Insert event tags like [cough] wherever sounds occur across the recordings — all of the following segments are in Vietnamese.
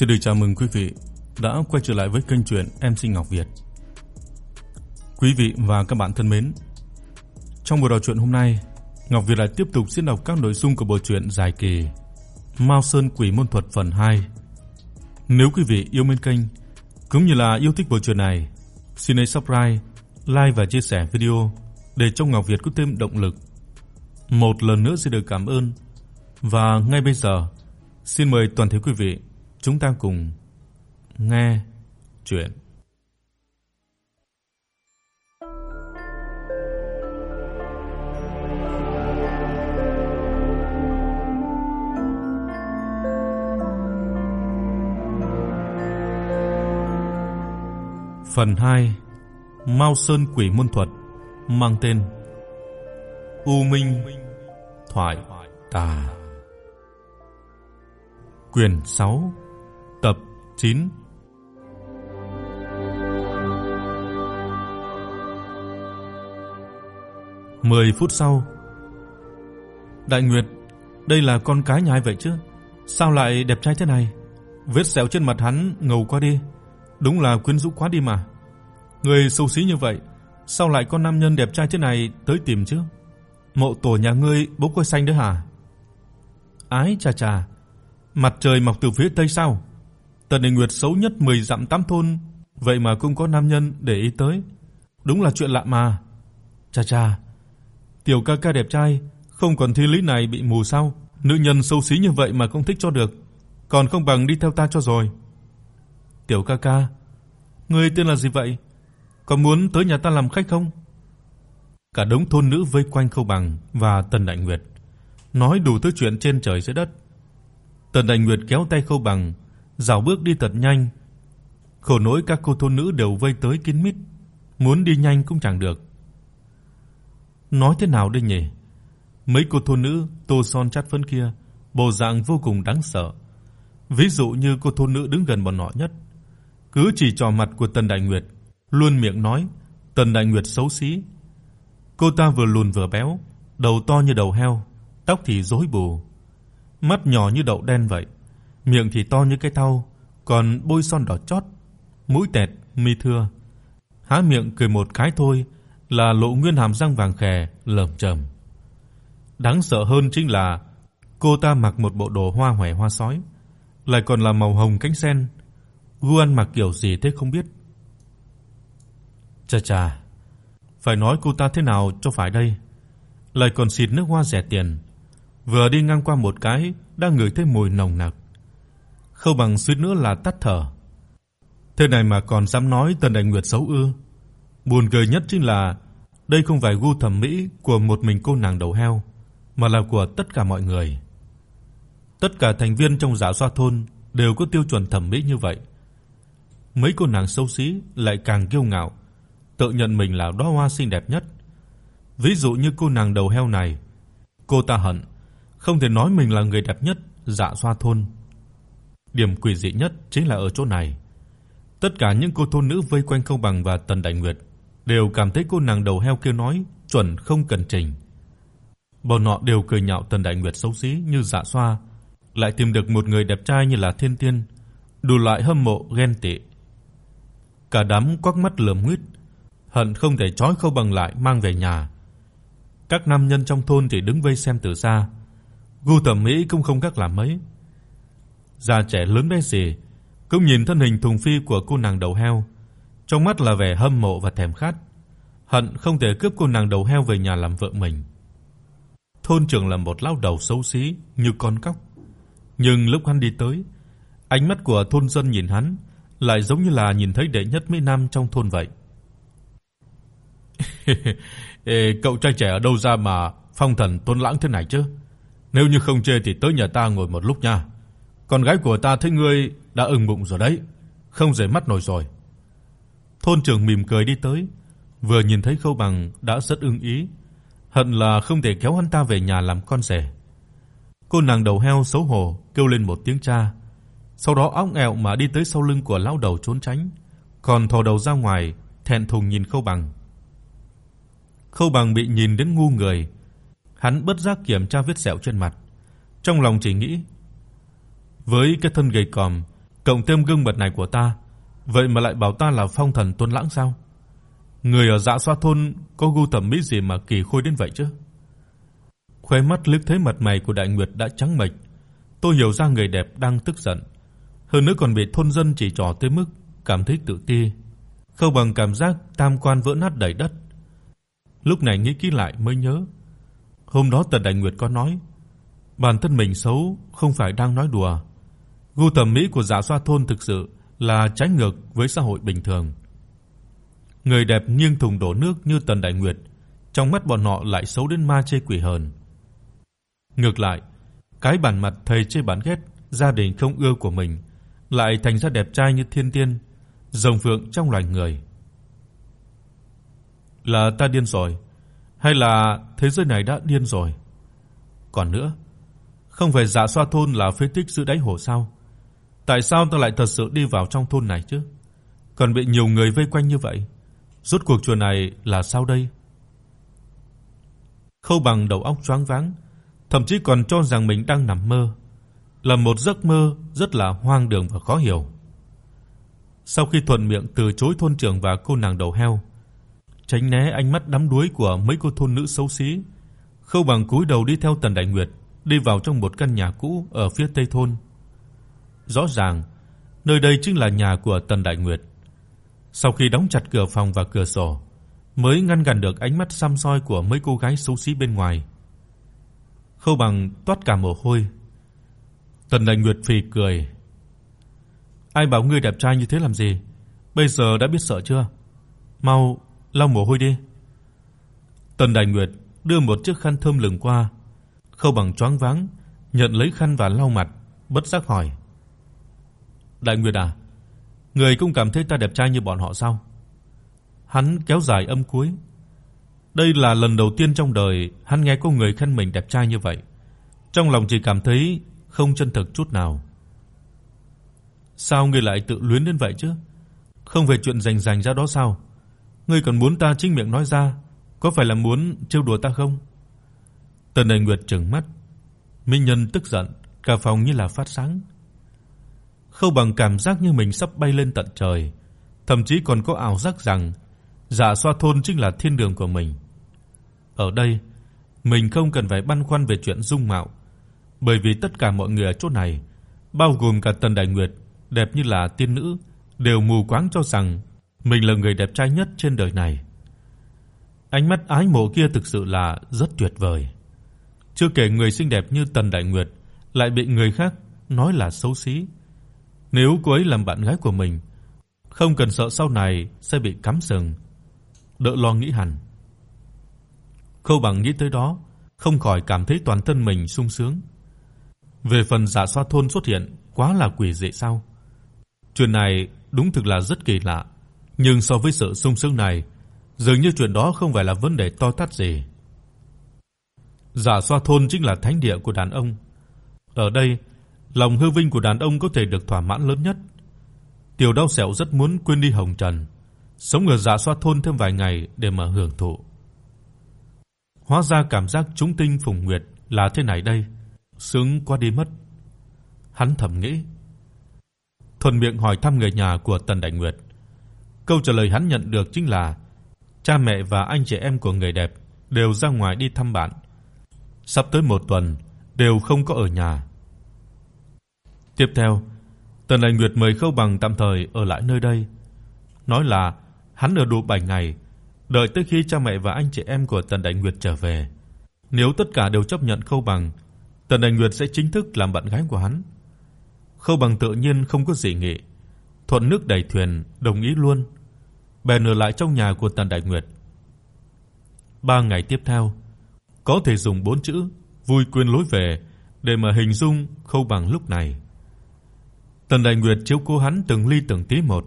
Xin được chào mừng quý vị đã quay trở lại với kênh truyện em sinh Ngọc Việt. Quý vị và các bạn thân mến, trong buổi đọc truyện hôm nay, Ngọc Việt lại tiếp tục diễn đọc các nội dung của bộ truyện dài kỳ Mao Sơn Quỷ Môn Thuật phần 2. Nếu quý vị yêu mến kênh cũng như là yêu thích bộ truyện này, xin hãy subscribe, like và chia sẻ video để cho Ngọc Việt có thêm động lực. Một lần nữa xin được cảm ơn. Và ngay bây giờ, xin mời toàn thể quý vị chúng ta cùng nghe truyện. Phần 2 Mao Sơn Quỷ Môn Thuật, mang tên U Minh Thoại Tà Quyền 6 9 10 phút sau Đại Nguyệt, đây là con cái nhà ai vậy chứ? Sao lại đẹp trai thế này? Vết sẹo trên mặt hắn ngầu quá đi, đúng là quyến rũ quá đi mà. Người xấu xí như vậy, sao lại có nam nhân đẹp trai thế này tới tìm chứ? Mộ tổ nhà ngươi bố coi xanh đấy hả? Ái chà chà, mặt trời mọc từ phía tây sao? Tần Đình Nguyệt xấu nhất 10 dặm tám thôn, vậy mà cũng có nam nhân để ý tới. Đúng là chuyện lạ mà. Cha cha, tiểu ca ca đẹp trai, không còn thi lý này bị mù sao? Nữ nhân xấu xí như vậy mà không thích cho được, còn không bằng đi theo ta cho rồi. Tiểu ca ca, ngươi tên là gì vậy? Có muốn tới nhà ta làm khách không? Cả đống thôn nữ vây quanh Khâu Bằng và Tần Đại Nguyệt, nói đủ thứ chuyện trên trời dưới đất. Tần Đại Nguyệt kéo tay Khâu Bằng, dạo bước đi thật nhanh. Khổ nỗi các cô thôn nữ đều vây tới kín mít, muốn đi nhanh cũng chẳng được. Nói thế nào đây nhỉ? Mấy cô thôn nữ tô son chát phấn kia, bộ dạng vô cùng đáng sợ. Ví dụ như cô thôn nữ đứng gần bọn họ nhất, cứ chỉ trò mặt của Tần Đại Nguyệt, luôn miệng nói Tần Đại Nguyệt xấu xí. Cô ta vừa lùn vừa béo, đầu to như đầu heo, tóc thì rối bù, mắt nhỏ như đậu đen vậy, miệng thì to như cái thau, còn bôi son đỏ chót, mũi tẹt, mi thưa. Há miệng cười một cái thôi là lộ nguyên hàm răng vàng khè lởm chởm. Đáng sợ hơn chính là cô ta mặc một bộ đồ hoa hoè hoa sói, lại còn là màu hồng cánh sen. Gu ăn mặc kiểu gì thế không biết. Chà chà, phải nói cô ta thế nào cho phải đây. Lại còn xịt nước hoa rẻ tiền. Vừa đi ngang qua một cái đã ngửi thấy mùi nồng nặc không Bằng suýt nữa là tắt thở. Thế này mà còn dám nói Tần Đại Nguyệt xấu ư? Buồn cười nhất chính là đây không phải gu thẩm mỹ của một mình cô nàng đầu heo, mà là của tất cả mọi người. Tất cả thành viên trong giả Xoa thôn đều có tiêu chuẩn thẩm mỹ như vậy. Mấy cô nàng xấu xí lại càng kiêu ngạo, tự nhận mình là đóa hoa xinh đẹp nhất. Ví dụ như cô nàng đầu heo này, cô ta hận không thể nói mình là người đẹp nhất Dạ Xoa thôn. Điểm quỷ dị nhất chính là ở chỗ này. Tất cả những cô thôn nữ vây quanh Khâu Bằng và Tần Đại Nguyệt đều cảm thấy cô nàng đầu heo kia nói chuẩn không cần chỉnh. Bọn họ đều cười nhạo Tần Đại Nguyệt xấu xí như Dạ Xoa, lại tìm được một người đẹp trai như là Thiên Tiên, đủ loại hâm mộ ghen tị. Cả đám quắc mắt lườm nguyết, hận không thể trói Khâu Bằng lại mang về nhà. Các nam nhân trong thôn thì đứng vây xem từ xa. Gu thẩm mỹ cũng không các làm mấy. Già trẻ lớn bé gì cũng nhìn thân hình thùng phi của cô nàng đầu heo, trong mắt là vẻ hâm mộ và thèm khát, hận không thể cướp cô nàng đầu heo về nhà làm vợ mình. Thôn trưởng là một lão đầu xấu xí như con cóc, nhưng lúc hắn đi tới, ánh mắt của thôn dân nhìn hắn lại giống như là nhìn thấy đệ nhất mỹ nam trong thôn vậy. [laughs] Ê, cậu trai trẻ ở đâu ra mà phong thần tuấn lãng thế này chứ? Nếu như không chê thì tới nhà ta ngồi một lúc nha. Con gái của ta thấy ngươi đã ưng bụng rồi đấy, không rời mắt nổi rồi. Thôn trưởng mỉm cười đi tới, vừa nhìn thấy Khâu Bằng đã rất ưng ý, hận là không thể kéo hắn ta về nhà làm con rể. Cô nàng đầu heo xấu hổ kêu lên một tiếng cha, sau đó óng ẹo mà đi tới sau lưng của lão đầu trốn tránh, còn thò đầu ra ngoài, thẹn thùng nhìn Khâu Bằng. Khâu Bằng bị nhìn đến ngu người, hắn bất giác kiểm tra vết sẹo trên mặt, trong lòng chỉ nghĩ với cái thân gầy còm Cộng thêm gương mặt này của ta, vậy mà lại bảo ta là phong thần Tuấn Lãng sao? Người ở Dạ Xoa thôn có gu thẩm mỹ gì mà kỳ khôi đến vậy chứ? Khóe mắt liếc thấy mặt mày của Đại Nguyệt đã trắng bệch, tôi hiểu ra người đẹp đang tức giận, hơn nữa còn bị thôn dân chỉ trỏ tới mức cảm thấy tự ti, không bằng cảm giác tam quan vỡ nát đầy đất. Lúc này nghĩ kỹ lại mới nhớ, hôm đó Tần Đại Nguyệt có nói, bản thân mình xấu không phải đang nói đùa. Gu thẩm mỹ của giả Xoa thôn thực sự là trái ngược với xã hội bình thường. Người đẹp nghiêng thùng đổ nước như Tần Đại Nguyệt, trong mắt bọn họ lại xấu đến ma chê quỷ hờn. Ngược lại, cái bản mặt thầy chê bản ghét, gia đình không ưa của mình lại thành ra đẹp trai như thiên tiên, rồng phượng trong loài người. Là ta điên rồi, hay là thế giới này đã điên rồi? Còn nữa, không phải giả Xoa thôn là phế tích dưới đáy hồ sao? Tại sao ta lại thật sự đi vào trong thôn này chứ? Còn bị nhiều người vây quanh như vậy. Rốt cuộc chuyện này là sao đây? Khâu Bằng đầu óc choáng váng, thậm chí còn cho rằng mình đang nằm mơ, là một giấc mơ rất là hoang đường và khó hiểu. Sau khi thuận miệng từ chối thôn trưởng và cô nàng đầu heo, tránh né ánh mắt đắm đuối của mấy cô thôn nữ xấu xí, Khâu Bằng cúi đầu đi theo Tần Đại Nguyệt đi vào trong một căn nhà cũ ở phía tây thôn. Rõ ràng, nơi đây chính là nhà của Tần Đại Nguyệt. Sau khi đóng chặt cửa phòng và cửa sổ, mới ngăn gần được ánh mắt săm soi của mấy cô gái xấu xí bên ngoài. Khâu Bằng toát cả mồ hôi. Tần Đại Nguyệt phì cười. Ai bảo ngươi đẹp trai như thế làm gì? Bây giờ đã biết sợ chưa? Mau lau mồ hôi đi. Tần Đại Nguyệt đưa một chiếc khăn thơm lừng qua. Khâu Bằng choáng váng, nhận lấy khăn và lau mặt, bất giác hỏi: "Đại Nguyệt à, người cũng cảm thấy ta đẹp trai như bọn họ sao?" Hắn kéo dài âm cuối. Đây là lần đầu tiên trong đời hắn nghe có người khen mình đẹp trai như vậy. Trong lòng chỉ cảm thấy không chân thực chút nào. Sao ngươi lại tự luyến đến vậy chứ? Không về chuyện rành rành ra đó sao? Ngươi còn muốn ta chính miệng nói ra, có phải là muốn trêu đùa ta không? Tần Đại Nguyệt trừng mắt. Minh Nhân tức giận, cả phòng như là phát sáng. Khâu Bằng cảm giác như mình sắp bay lên tận trời, thậm chí còn có ảo giác rằng Dạ Xoa thôn chính là thiên đường của mình. Ở đây, mình không cần phải băn khoăn về chuyện dung mạo, bởi vì tất cả mọi người ở chỗ này, bao gồm cả Tần Đại Nguyệt, đẹp như là tiên nữ, đều mù quáng cho rằng mình là người đẹp trai nhất trên đời này. Ánh mắt ái mộ kia thực sự là rất tuyệt vời. Chưa kể người xinh đẹp như Tần Đại Nguyệt lại bị người khác nói là xấu xí. Nếu cô ấy làm bạn gái của mình, không cần sợ sau này sẽ bị cắm sừng. Đỡ lo nghĩ hẳn. Khâu Bằng nghĩ tới đó, không khỏi cảm thấy toàn thân mình sung sướng. Về phần giả Xoa thôn xuất hiện, quá là quỷ dị sao? Chuyện này đúng thực là rất kỳ lạ, nhưng so với sự sung sướng này, dường như chuyện đó không phải là vấn đề to tát gì. Giả Xoa thôn chính là thánh địa của đàn ông. Ở đây, lòng hư vinh của đàn ông có thể được thỏa mãn lớn nhất. Tiểu Đao Sẹo rất muốn quên đi hồng trần, sống ở Dạ Xoa thôn thêm vài ngày để mà hưởng thụ. Hóa ra cảm giác chúng tinh phùng nguyệt là thế này đây, sướng quá đi mất. Hắn thầm nghĩ. Thuần miệng hỏi thăm người nhà của Tần Đại Nguyệt. Câu trả lời hắn nhận được chính là cha mẹ và anh chị em của người đẹp đều ra ngoài đi thăm bạn. Sắp tới một tuần đều không có ở nhà. Tiếp theo, Tần Đại Nguyệt mời Khâu Bằng tạm thời ở lại nơi đây, nói là hắn ở đủ 7 ngày, đợi tới khi cha mẹ và anh chị em của Tần Đại Nguyệt trở về. Nếu tất cả đều chấp nhận Khâu Bằng, Tần Đại Nguyệt sẽ chính thức làm bạn gái của hắn. Khâu Bằng tự nhiên không có gì nghị, thuận nước đẩy thuyền, đồng ý luôn. Bèn ở lại trong nhà của Tần Đại Nguyệt. 3 ngày tiếp theo, có thể dùng bốn chữ vui quên lối về để mà hình dung Khâu Bằng lúc này. Tần Đại Nguyệt chiếu cố hắn từng ly từng tí một,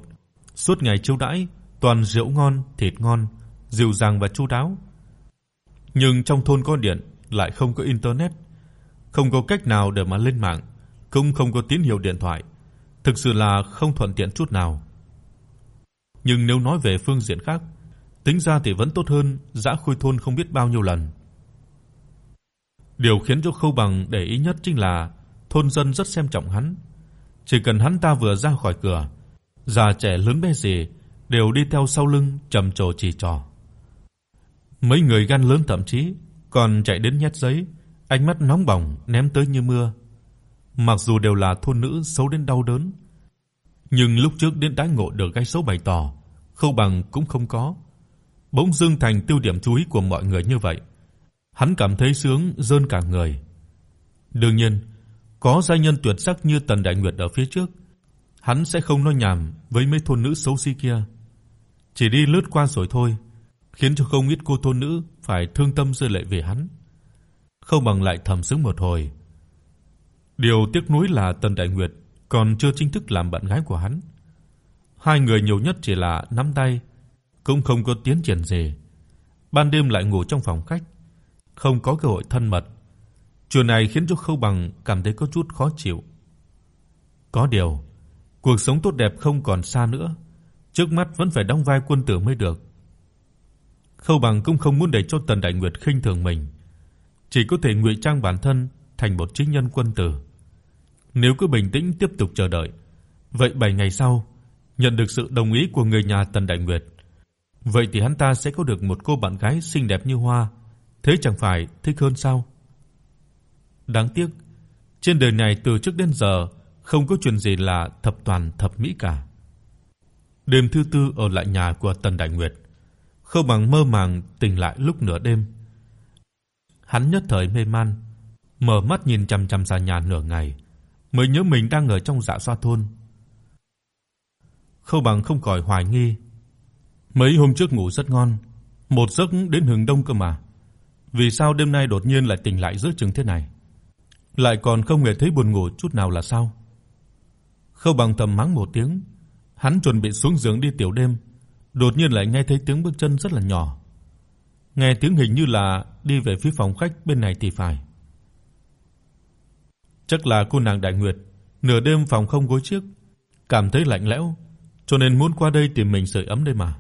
suốt ngày chiêu đãi toàn rượu ngon, thịt ngon, dịu dàng và chu đáo. Nhưng trong thôn có điện lại không có internet, không có cách nào để mà lên mạng, cũng không có tín hiệu điện thoại, thực sự là không thuận tiện chút nào. Nhưng nếu nói về phương diện khác, tính ra thì vẫn tốt hơn Dã Khôi thôn không biết bao nhiêu lần. Điều khiến cho Khâu Bằng để ý nhất chính là thôn dân rất xem trọng hắn chỉ cần hắn ta vừa ra khỏi cửa, già trẻ lớn bé gì đều đi theo sau lưng trầm trồ chỉ trò. Mấy người gan lớn thậm chí còn chạy đến nhét giấy, ánh mắt nóng bỏng ném tới như mưa. Mặc dù đều là thôn nữ xấu đến đau đớn, nhưng lúc trước đến đãi ngộ được cái xấu bày tỏ, Khâu Bằng cũng không có. Bỗng dưng thành tiêu điểm chú ý của mọi người như vậy, hắn cảm thấy sướng rơn cả người. Đương nhiên, có gia nhân tuyệt sắc như Tần Đại Nguyệt ở phía trước, hắn sẽ không nói nhảm với mấy thôn nữ xấu xí kia. Chỉ đi lướt qua rồi thôi, khiến cho không ít cô thôn nữ phải thương tâm rơi lệ về hắn. Không bằng lại thầm sướng một hồi. Điều tiếc nuối là Tần Đại Nguyệt còn chưa chính thức làm bạn gái của hắn. Hai người nhiều nhất chỉ là nắm tay, cũng không có tiến triển gì. Ban đêm lại ngủ trong phòng khách, không có cơ hội thân mật. Chuyện này khiến cho Khâu Bằng cảm thấy có chút khó chịu. Có điều, cuộc sống tốt đẹp không còn xa nữa, trước mắt vẫn phải đóng vai quân tử mới được. Khâu Bằng cũng không muốn để cho Tần Đại Nguyệt khinh thường mình, chỉ có thể ngụy trang bản thân thành một chính nhân quân tử. Nếu cứ bình tĩnh tiếp tục chờ đợi, vậy 7 ngày sau, nhận được sự đồng ý của người nhà Tần Đại Nguyệt, vậy thì hắn ta sẽ có được một cô bạn gái xinh đẹp như hoa, thế chẳng phải thích hơn sao? Đáng tiếc, trên đời này từ trước đến giờ không có chuyện gì là thập toàn thập mỹ cả. Đêm thứ tư ở lại nhà của Tần Đại Nguyệt, Khâu Bằng mơ màng tỉnh lại lúc nửa đêm. Hắn nhất thời mê man, mở mắt nhìn chằm chằm xa nhà nửa ngày, mới nhớ mình đang ở trong dạ xoa thôn. Khâu Bằng không khỏi hoài nghi, mấy hôm trước ngủ rất ngon, một giấc đến hừng đông cơ mà, vì sao đêm nay đột nhiên lại tỉnh lại giữa chừng thế này? Lại còn không hề thấy buồn ngủ chút nào là sao? Khâu Bằng thầm mắng một tiếng, hắn chuẩn bị xuống giường đi tiểu đêm, đột nhiên lại nghe thấy tiếng bước chân rất là nhỏ. Nghe tiếng hình như là đi về phía phòng khách bên này thì phải. Chắc là cô nàng Đại Nguyệt, nửa đêm phòng không gối chiếc, cảm thấy lạnh lẽo, cho nên muốn qua đây tìm mình sưởi ấm đây mà.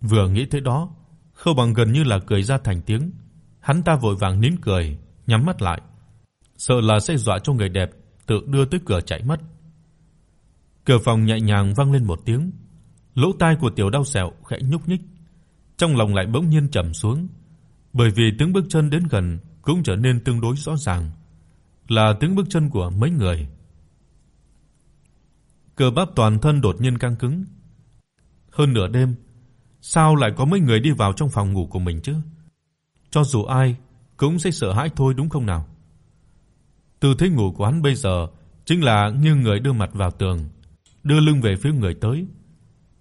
Vừa nghĩ tới đó, Khâu Bằng gần như là cười ra thành tiếng, hắn ta vội vàng nín cười, nhắm mắt lại, sợ là sẽ dọa cho người đẹp tự đưa tới cửa chạy mất. Cửa phòng nhẹ nhàng vang lên một tiếng, lỗ tai của Tiểu Đao Sẹo khẽ nhúc nhích, trong lòng lại bỗng nhiên trầm xuống, bởi vì tiếng bước chân đến gần cũng trở nên tương đối rõ ràng là tiếng bước chân của mấy người. Cơ bắp toàn thân đột nhiên căng cứng. Hơn nửa đêm, sao lại có mấy người đi vào trong phòng ngủ của mình chứ? Cho dù ai cũng sẽ sợ hãi thôi đúng không nào? Tư thế ngủ của hắn bây giờ chính là nghiêng người đưa mặt vào tường, đưa lưng về phía người tới.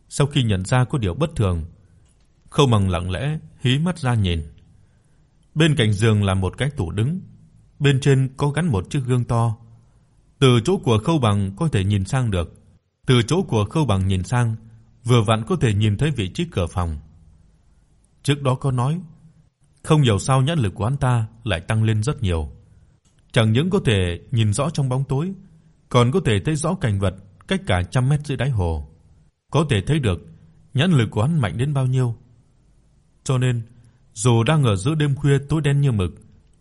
Sau khi nhận ra có điều bất thường, Khâu Mằng lặng lẽ hí mắt ra nhìn. Bên cạnh giường là một cái tủ đứng, bên trên có gắn một chiếc gương to. Từ chỗ của Khâu Bằng có thể nhìn sang được, từ chỗ của Khâu Bằng nhìn sang, vừa vặn có thể nhìn thấy vị trí cửa phòng. Trước đó có nói, không hiểu sao nhãn lực của hắn ta lại tăng lên rất nhiều. Chẳng những có thể nhìn rõ trong bóng tối, còn có thể thấy rõ cảnh vật cách cả trăm mét dưới đáy hồ. Có thể thấy được nhãn lực của hắn mạnh đến bao nhiêu. Cho nên, dù đang ở giữa đêm khuya tối đen như mực,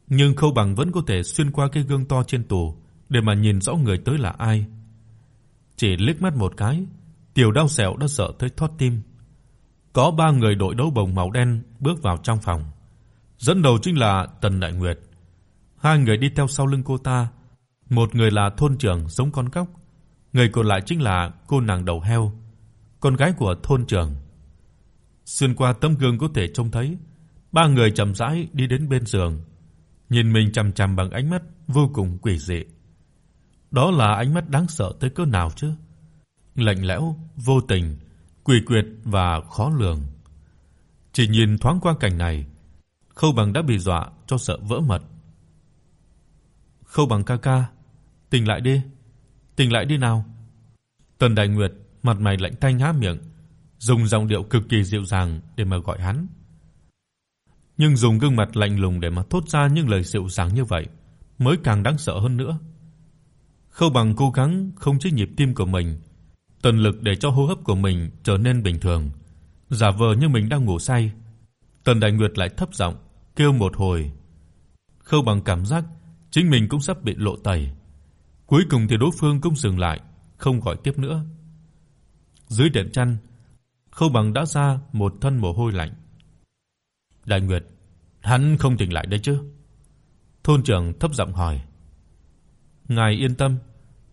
nhưng Khâu Bằng vẫn có thể xuyên qua cái gương to trên tủ để mà nhìn rõ người tới là ai. Chỉ liếc mắt một cái, Tiểu Đao Sẹo đã sợ tới thót tim. Có ba người đội đấu bồng màu đen bước vào trong phòng. Dẫn đầu chính là Tần Đại Nguyệt. Hai người đi theo sau lưng cô ta, một người là thôn trưởng giống con cóc, người còn lại chính là cô nàng đầu heo, con gái của thôn trưởng. Xuyên qua tấm gương có thể trông thấy ba người chậm rãi đi đến bên giường, nhìn mình chằm chằm bằng ánh mắt vô cùng quỷ dị. Đó là ánh mắt đáng sợ tới cỡ nào chứ? Lạnh lẽo, vô tình, quỷ quyệt và khó lường. Chỉ nhìn thoáng qua cảnh này, Khâu Bằng đã bị dọa cho sợ vỡ mật. Khâu Bằng ca ca, tỉnh lại đi, tỉnh lại đi nào. Tần Đại Nguyệt mặt mày lạnh tanh há miệng, dùng giọng điệu cực kỳ dịu dàng để mà gọi hắn nhưng dùng gương mặt lạnh lùng để mà thốt ra những lời dịu dàng như vậy mới càng đáng sợ hơn nữa. Khâu Bằng cố gắng không chế nhịp tim của mình, tận lực để cho hô hấp của mình trở nên bình thường, giả vờ như mình đang ngủ say. Tần Đại Nguyệt lại thấp giọng kêu một hồi. Khâu Bằng cảm giác chính mình cũng sắp bị lộ tẩy. Cuối cùng thì đối phương cũng dừng lại, không gọi tiếp nữa. Dưới đèn chăn, Khâu Bằng đã ra một thân mồ hôi lạnh. Đại Nguyệt, hắn không tỉnh lại đấy chứ? Thôn trưởng thấp giọng hỏi. Ngài yên tâm,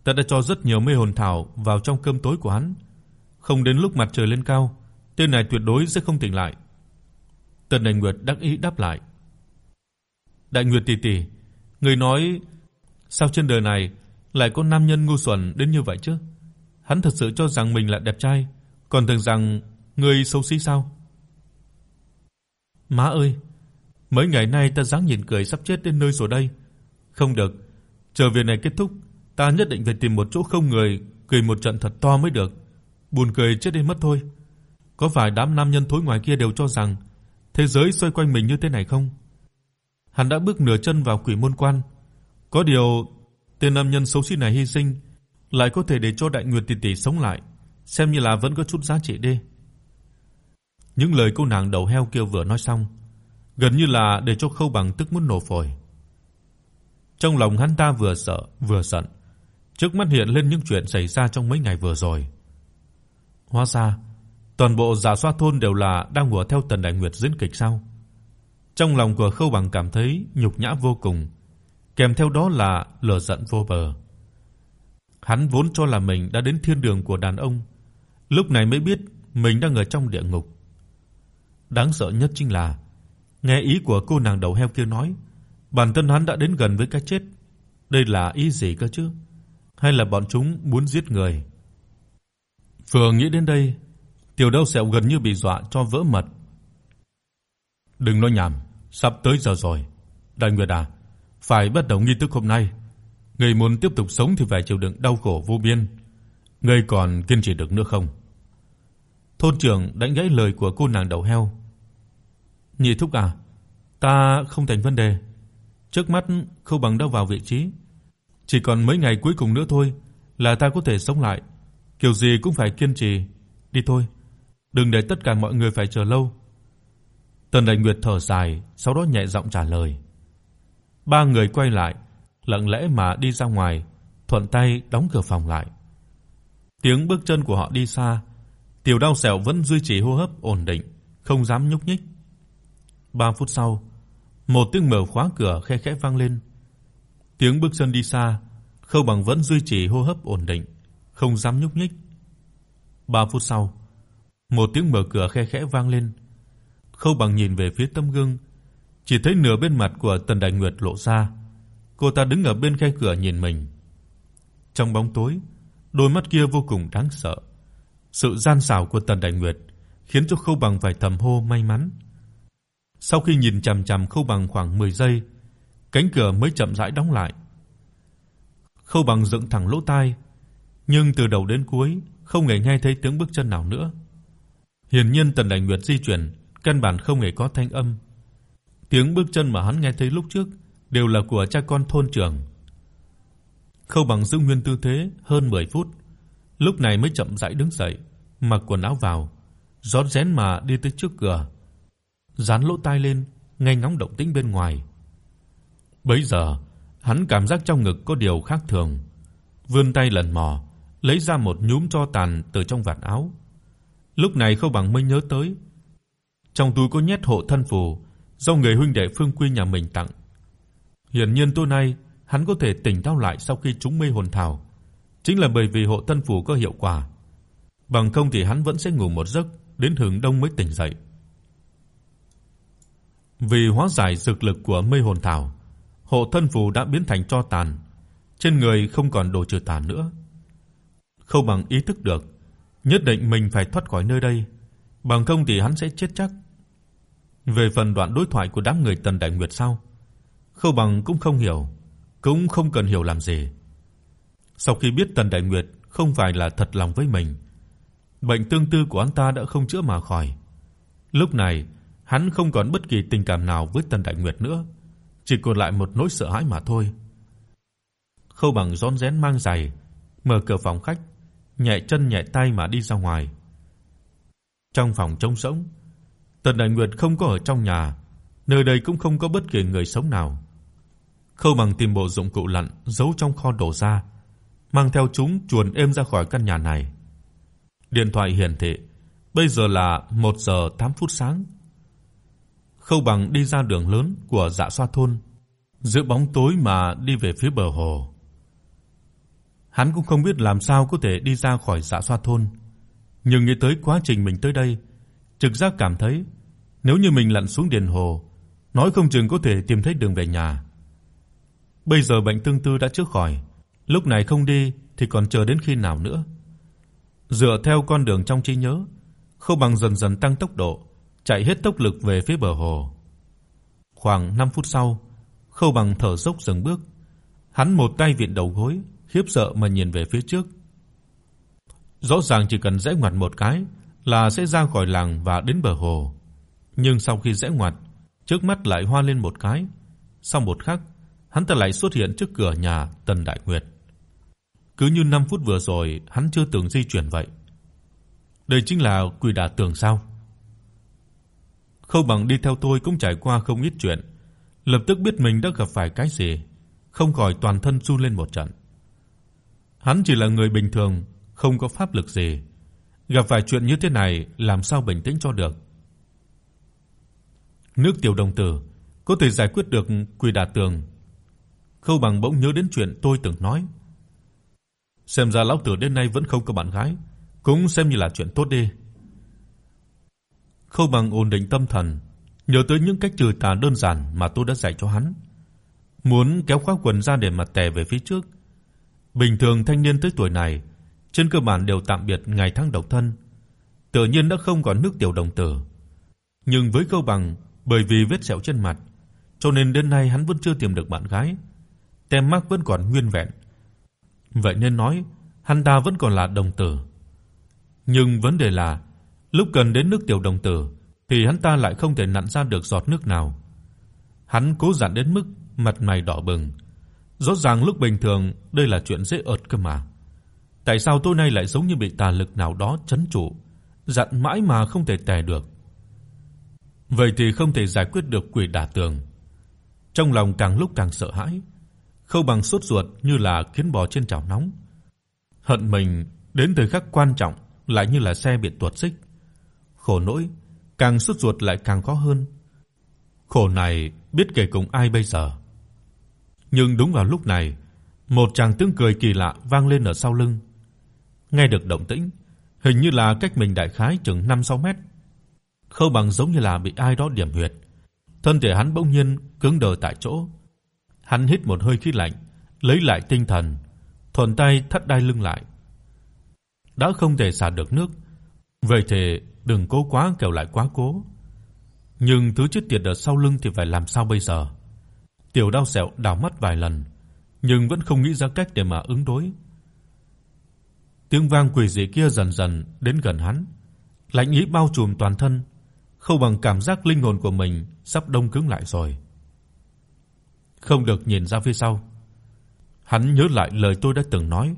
ta đã cho rất nhiều mê hồn thảo vào trong cơm tối của hắn, không đến lúc mặt trời lên cao, tên này tuyệt đối sẽ không tỉnh lại. Tần Đại Nguyệt đắc ý đáp lại. Đại Nguyệt tỷ tỷ, người nói sao trên đời này lại có nam nhân ngu xuẩn đến như vậy chứ? Hắn thật sự cho rằng mình là đẹp trai, còn tưởng rằng người xấu xí sao? Má ơi, mấy ngày nay ta dáng nhìn cười sắp chết đến nơi rồi đây. Không được, chờ việc này kết thúc, ta nhất định phải tìm một chỗ không người cười một trận thật to mới được. Buồn cười chết đi mất thôi. Có phải đám nam nhân thối ngoài kia đều cho rằng thế giới xoay quanh mình như thế này không? Hắn đã bước nửa chân vào quỷ môn quan, có điều tên nam nhân xấu xí này hy sinh lại có thể để cho Đại Nguyệt tỷ tỷ sống lại, xem như là vẫn có chút giá trị đi. Những lời cô nàng đầu heo kia vừa nói xong, gần như là để cho Khâu Bằng tức muốn nổ phổi. Trong lòng hắn ta vừa sợ vừa giận, trước mắt hiện lên những chuyện xảy ra trong mấy ngày vừa rồi. Hóa ra, toàn bộ Giả soát thôn đều là đang hùa theo Tần Đại Nguyệt diễn kịch sao? Trong lòng của Khâu Bằng cảm thấy nhục nhã vô cùng, kèm theo đó là lửa giận vô bờ. Hắn vốn cho là mình đã đến thiên đường của đàn ông, lúc này mới biết mình đang ở trong địa ngục. Đáng sợ nhất chính là nghe ý của cô nàng đầu heo kia nói, bản thân hắn đã đến gần với cái chết. Đây là ý gì cơ chứ? Hay là bọn chúng muốn giết người? Vừa nghĩ đến đây, Tiểu Đâu Sẹo gần như bị dọa cho vỡ mật. Đừng nói nhảm, sắp tới giờ rồi. Đại Nguyệt à, phải bắt đầu nghi thức hôm nay. Ngươi muốn tiếp tục sống thì phải chịu đựng đau khổ vô biên. Ngươi còn kiên trì được nữa không? Thôn trưởng đánh gãy lời của cô nàng đầu heo. Nhị thúc à, ta không thành vấn đề. Trước mắt không Bằng đâu vào vị trí, chỉ còn mấy ngày cuối cùng nữa thôi là ta có thể sống lại. Kiểu gì cũng phải kiên trì, đi thôi. Đừng để tất cả mọi người phải chờ lâu. Tần Đại Nguyệt thở dài, sau đó nhẹ giọng trả lời. Ba người quay lại, lặng lẽ mà đi ra ngoài, thuận tay đóng cửa phòng lại. Tiếng bước chân của họ đi xa, Tiểu Đao Sẹo vẫn duy trì hô hấp ổn định, không dám nhúc nhích. 3 phút sau, một tiếng mở khóa cửa khe khẽ vang lên. Tiếng bước chân đi xa, Khâu Bằng vẫn duy trì hô hấp ổn định, không dám nhúc nhích. 3 phút sau, một tiếng mở cửa khe khẽ vang lên. Khâu Bằng nhìn về phía tấm gương, chỉ thấy nửa bên mặt của Tần Đại Nguyệt lộ ra. Cô ta đứng ở bên khe cửa nhìn mình. Trong bóng tối, đôi mắt kia vô cùng đáng sợ. Sự gian xảo của Tần Đại Nguyệt khiến cho Khâu Bằng phải thầm hô may mắn. Sau khi nhìn chằm chằm Khâu Bằng khoảng 10 giây, cánh cửa mới chậm rãi đóng lại. Khâu Bằng dựng thẳng lỗ tai, nhưng từ đầu đến cuối không hề nghe thấy tiếng bước chân nào nữa. Hiển nhiên Tần Đại Nguyệt di chuyển căn bản không hề có thanh âm. Tiếng bước chân mà hắn nghe thấy lúc trước đều là của cha con thôn trưởng. Khâu Bằng giữ nguyên tư thế hơn 10 phút, lúc này mới chậm rãi đứng dậy, mặc quần áo vào, rón rén mà đi tới trước cửa, dán lỗ tai lên, nghe ngóng động tĩnh bên ngoài. Bấy giờ, hắn cảm giác trong ngực có điều khác thường, vươn tay lần mò, lấy ra một nhúm tro tàn từ trong vạt áo. Lúc này Khâu Bằng mới nhớ tới, trong túi có nhét hộ thân phù do người huynh đệ Phương Quy nhà mình tặng. Hiển nhiên tối nay hắn có thể tỉnh táo lại sau khi trúng mê hồn thảo, chính là bởi vì hộ thân phù có hiệu quả. Bằng không thì hắn vẫn sẽ ngủ một giấc đến hừng đông mới tỉnh dậy. Vì hóa giải dược lực của mê hồn thảo, hộ thân phù đã biến thành tro tàn, trên người không còn đồ trừ tà nữa. Không bằng ý thức được, nhất định mình phải thoát khỏi nơi đây, bằng không thì hắn sẽ chết chắc. Về phần đoạn đối thoại của đám người Tần Đại Nguyệt sau, Khâu Bằng cũng không hiểu, cũng không cần hiểu làm gì. Sau khi biết Tần Đại Nguyệt không phải là thật lòng với mình, bệnh tương tư của anh ta đã không chữa mà khỏi. Lúc này, hắn không còn bất kỳ tình cảm nào với Tần Đại Nguyệt nữa, chỉ còn lại một nỗi sợ hãi mà thôi. Khâu Bằng rón rén mang giày, mở cửa phòng khách, nhẹ chân nhẹ tay mà đi ra ngoài. Trong phòng trống rỗng, Tần Đại Nguyệt không có ở trong nhà, nơi đây cũng không có bất kỳ người sống nào. Khâu Bằng tìm bộ dụng cụ lặn giấu trong kho đồ ra, mang theo chúng chuồn êm ra khỏi căn nhà này. Điện thoại hiển thị, bây giờ là 1 giờ 8 phút sáng. Khâu Bằng đi ra đường lớn của Dạ Xoa thôn, giữa bóng tối mà đi về phía bờ hồ. Hắn cũng không biết làm sao có thể đi ra khỏi Dạ Xoa thôn, nhưng nghĩ tới quá trình mình tới đây, trực giác cảm thấy nếu như mình lặn xuống điền hồ, nói không chừng có thể tìm thấy đường về nhà. Bây giờ bệnh tương tư đã chữa khỏi, lúc này không đi thì còn chờ đến khi nào nữa? Dựa theo con đường trong trí nhớ, Khâu Bằng dần dần tăng tốc độ, chạy hết tốc lực về phía bờ hồ. Khoảng 5 phút sau, Khâu Bằng thở dốc dừng bước, hắn một tay viện đầu gối, khiếp sợ mà nhìn về phía trước. Rõ ràng chỉ cần rẽ ngoặt một cái là sẽ ra khỏi làng và đến bờ hồ. Nhưng sau khi rẽ ngoặt, trước mắt lại hoa lên một cái, sau một khắc, hắn ta lại xuất hiện trước cửa nhà Tần Đại Nguyệt. Cứ như 5 phút vừa rồi hắn chưa từng di chuyển vậy. Đây chính là Quỷ Đả Tường sao? Khâu Bằng đi theo tôi cũng trải qua không ít chuyện, lập tức biết mình đã gặp phải cái gì, không khỏi toàn thân run lên một trận. Hắn chỉ là người bình thường, không có pháp lực gì, gặp phải chuyện như thế này làm sao bình tĩnh cho được. Nước tiểu đồng tử có thể giải quyết được Quỷ Đả Tường. Khâu Bằng bỗng nhớ đến chuyện tôi từng nói. Xem ra lão tử đến nay vẫn không có bạn gái, cũng xem như là chuyện tốt đi. Khâu Bằng ổn định tâm thần, nhớ tới những cách trừ tà đơn giản mà tôi đã dạy cho hắn. Muốn kéo khóa quần ra để mà tè về phía trước. Bình thường thanh niên tới tuổi này, trên cơ bản đều tạm biệt ngày tháng độc thân, tự nhiên đã không còn nước tiểu đồng tử. Nhưng với Khâu Bằng, bởi vì vết sẹo trên mặt, cho nên đến nay hắn vẫn chưa tìm được bạn gái. Tem mác vẫn còn nguyên vẹn. Vậy nên nói, hắn ta vẫn còn là đồng tử. Nhưng vấn đề là, lúc cần đến nước tiểu đồng tử thì hắn ta lại không thể nặn ra được giọt nước nào. Hắn cố dặn đến mức mặt mày đỏ bừng. Rõ ràng lúc bình thường đây là chuyện dễ ợt cơ mà. Tại sao tối nay lại giống như bị tà lực nào đó trấn trụ, dặn mãi mà không thể tè được. Vậy thì không thể giải quyết được quỷ đả tường. Trong lòng càng lúc càng sợ hãi, Khâu Bằng sốt ruột như là kiến bò trên chảo nóng. Hận mình đến thời khắc quan trọng lại như là xe bị tuột xích. Khổ nỗi, càng sốt ruột lại càng khó hơn. Khổ này biết kể cùng ai bây giờ. Nhưng đúng vào lúc này, một tràng tiếng cười kỳ lạ vang lên ở sau lưng. Nghe được động tĩnh, hình như là cách mình đại khái chừng 5-6 mét. Khâu Bằng giống như là bị ai đó điểm huyệt. Thân thể hắn bỗng nhiên cứng đờ tại chỗ. Hắn hít một hơi khí lạnh, lấy lại tinh thần, thuần tay thắt đai lưng lại. Đã không thể xả được nước, vậy thì đừng cố quá kẻo lại quá cố. Nhưng thứ chết tiệt ở sau lưng thì phải làm sao bây giờ? Tiểu Đao Sẹo đảo mắt vài lần, nhưng vẫn không nghĩ ra cách để mà ứng đối. Tiếng vang quỷ dị kia dần dần đến gần hắn, lạnh ý bao trùm toàn thân, Khâu Bằng cảm giác linh hồn của mình sắp đông cứng lại rồi. Không được nhìn ra phía sau. Hắn nhớ lại lời tôi đã từng nói,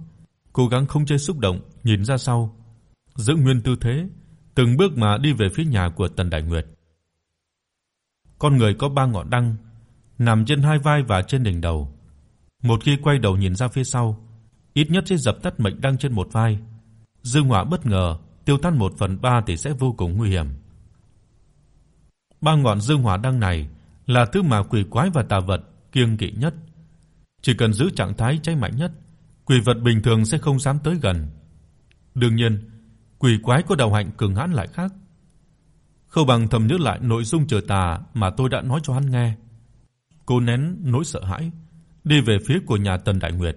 cố gắng không chơi xúc động, nhìn ra sau, giữ nguyên tư thế, từng bước mà đi về phía nhà của Tần Đại Nguyệt. Con người có ba ngọn đăng nằm trên hai vai và trên đỉnh đầu. Một khi quay đầu nhìn ra phía sau, ít nhất sẽ dập tắt mệnh đăng trên một vai. Dương hỏa bất ngờ tiêu tan 1 phần 3 thì sẽ vô cùng nguy hiểm. Ba ngọn dương hỏa đăng này là thứ mà quỷ quái và tà vật kiêng kỵ nhất. Chỉ cần giữ trạng thái cháy mạnh nhất, quỷ vật bình thường sẽ không dám tới gần. Đương nhiên, quỷ quái có đạo hạnh cường hãn lại khác. Khâu Bằng thầm nhớ lại nội dung trừ tà mà tôi đã nói cho hắn nghe. Cô nén nỗi sợ hãi, đi về phía của nhà Tần Đại Nguyệt.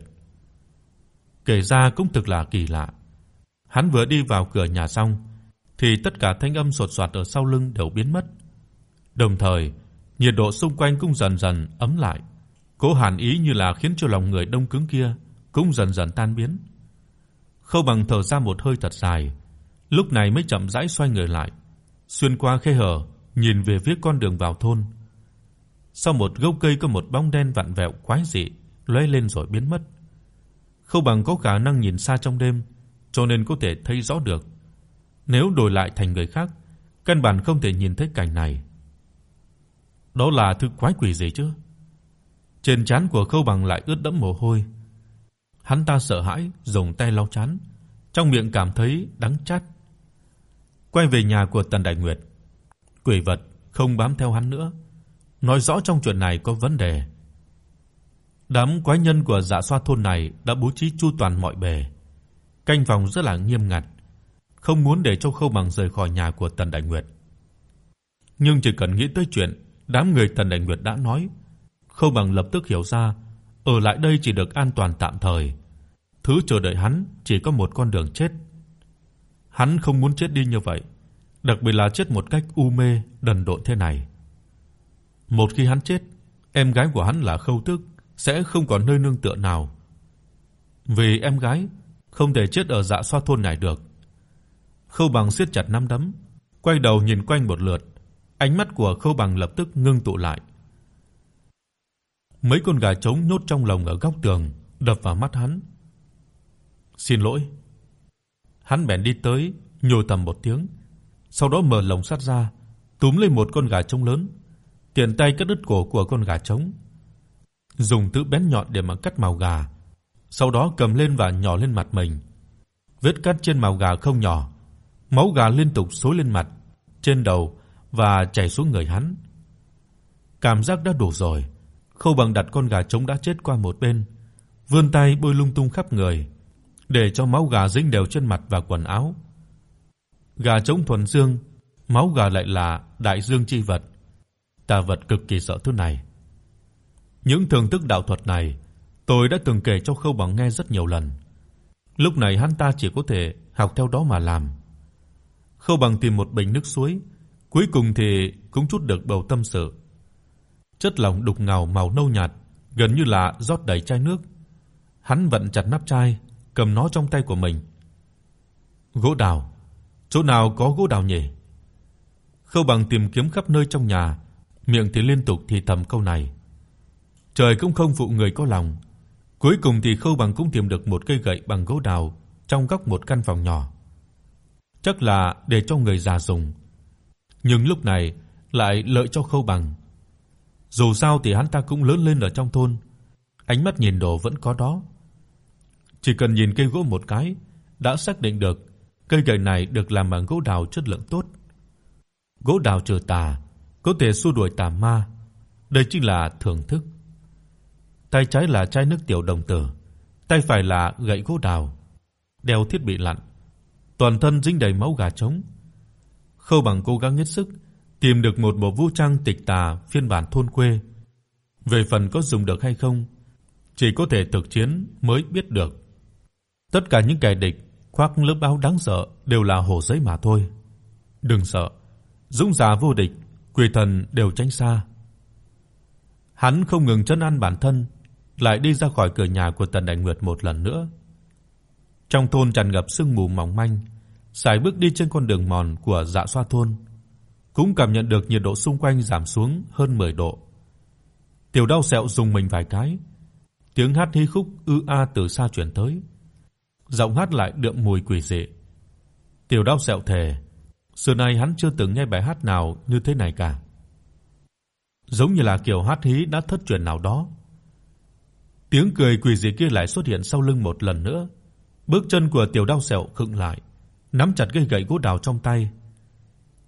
Kể ra cũng thực là kỳ lạ. Hắn vừa đi vào cửa nhà xong thì tất cả thanh âm sột soạt ở sau lưng đều biến mất. Đồng thời, nhiệt độ xung quanh cũng dần dần ấm lại. Cố hàn ý như là khiến cho lòng người đông cứng kia cũng dần dần tan biến. Khâu Bằng thở ra một hơi thật dài, lúc này mới chậm rãi xoay người lại, xuyên qua khe hở, nhìn về phía con đường vào thôn. Sau một gốc cây có một bóng đen vặn vẹo quái dị lóe lên rồi biến mất. Khâu Bằng có khả năng nhìn xa trong đêm, cho nên có thể thấy rõ được. Nếu đổi lại thành người khác, căn bản không thể nhìn thấy cảnh này. Đó là thứ quái quỷ gì chứ? Trên trán của Khâu Bằng lại ướt đẫm mồ hôi. Hắn ta sợ hãi, dùng tay lau chán, trong miệng cảm thấy đắng chát. Quay về nhà của Tần Đại Nguyệt, quỷ vật không bám theo hắn nữa, nói rõ trong chuyện này có vấn đề. Đám quái nhân của Dạ Xoa thôn này đã bố trí chu toàn mọi bề, canh phòng rất là nghiêm ngặt, không muốn để cho Khâu Bằng rời khỏi nhà của Tần Đại Nguyệt. Nhưng chỉ cần nghĩ tới chuyện đám người Tần Đại Nguyệt đã nói, Khâu Bằng lập tức hiểu ra, ở lại đây chỉ được an toàn tạm thời, thứ chờ đợi hắn chỉ có một con đường chết. Hắn không muốn chết đi như vậy, đặc biệt là chết một cách u mê, đần độn thế này. Một khi hắn chết, em gái của hắn là Khâu Tức sẽ không còn nơi nương tựa nào. Vì em gái không thể chết ở Dạ Xoa thôn này được. Khâu Bằng siết chặt nắm đấm, quay đầu nhìn quanh một lượt, ánh mắt của Khâu Bằng lập tức ngưng tụ lại. Mấy con gà trống nhốt trong lồng ở góc tường đập vào mắt hắn. "Xin lỗi." Hắn bèn đi tới, nhồi tầm một tiếng, sau đó mở lồng sắt ra, túm lấy một con gà trống lớn, tiện tay cắt đứt cổ của con gà trống, dùng thứ bén nhọn để mà cắt mào gà, sau đó cầm lên và nhỏ lên mặt mình. Vết cắt trên mào gà không nhỏ, máu gà liên tục xối lên mặt, trên đầu và chảy xuống người hắn. Cảm giác đã đủ rồi, Khâu Bằng đặt con gà trống đã chết qua một bên, vươn tay bôi lung tung khắp người, để cho máu gà dính đều trên mặt và quần áo. Gà trống thuần dương, máu gà lại là đại dương chi vật. ta vật cực kỳ sợ thứ này. Những thưởng thức đạo thuật này, tôi đã từng kể cho Khâu Bằng nghe rất nhiều lần. Lúc này hắn ta chỉ có thể học theo đó mà làm. Khâu Bằng tìm một bình nước suối, cuối cùng thì cũng chút được bầu tâm sự. Chất lỏng đục ngầu màu nâu nhạt, gần như là rót đầy chai nước. Hắn vặn chặt nắp chai, cầm nó trong tay của mình. Gỗ đào, chỗ nào có gỗ đào nhỉ? Khâu Bằng tìm kiếm khắp nơi trong nhà, miệng thì liên tục thì thầm câu này. Trời cũng không phụ người có lòng. Cuối cùng thì Khâu Bằng cũng tìm được một cây gậy bằng gỗ đào trong góc một căn phòng nhỏ. Chắc là để cho người già dùng. Nhưng lúc này lại lợi cho Khâu Bằng. Dù sao thì hắn ta cũng lớn lên ở trong thôn, ánh mắt nhìn đồ vẫn có đó. Chỉ cần nhìn cây gỗ một cái đã xác định được cây gậy này được làm bằng gỗ đào chất lượng tốt. Gỗ đào trừ tà, có thể xua đuổi tà ma. Đây chính là thưởng thức. Tay trái là chai nước tiểu đồng tử, tay phải là gậy gỗ đào, đeo thiết bị lặn, toàn thân dính đầy máu gà trống. Khâu Bằng cố gắng hết sức tìm được một bộ vũ trang tịch tà phiên bản thôn quê. Về phần có dùng được hay không, chỉ có thể thực chiến mới biết được. Tất cả những kẻ địch khoác lớp áo đáng sợ đều là hồ giấy mà thôi. Đừng sợ, dũng giả vô địch, quỷ thần đều tránh xa. Hắn không ngừng trấn an bản thân, lại đi ra khỏi cửa nhà của Tần Đại Nguyệt một lần nữa. Trong thôn tràn ngập sương mù mỏng manh, sải bước đi trên con đường mòn của Dạ Xoa thôn, cũng cảm nhận được nhiệt độ xung quanh giảm xuống hơn 10 độ. Tiểu Đao Sẹo dùng mình vài cái, tiếng hát hí khúc ư a từ xa truyền tới. Giọng hát lại đượm mùi quỷ dị. Tiểu Đao Sẹo thề, xưa nay hắn chưa từng nghe bài hát nào như thế này cả. Giống như là kiểu hát hí đã thất truyền nào đó. Tiếng cười quỷ dị kia lại xuất hiện sau lưng một lần nữa. Bước chân của Tiểu Đao Sẹo khựng lại, nắm chặt cây gậy gỗ đào trong tay.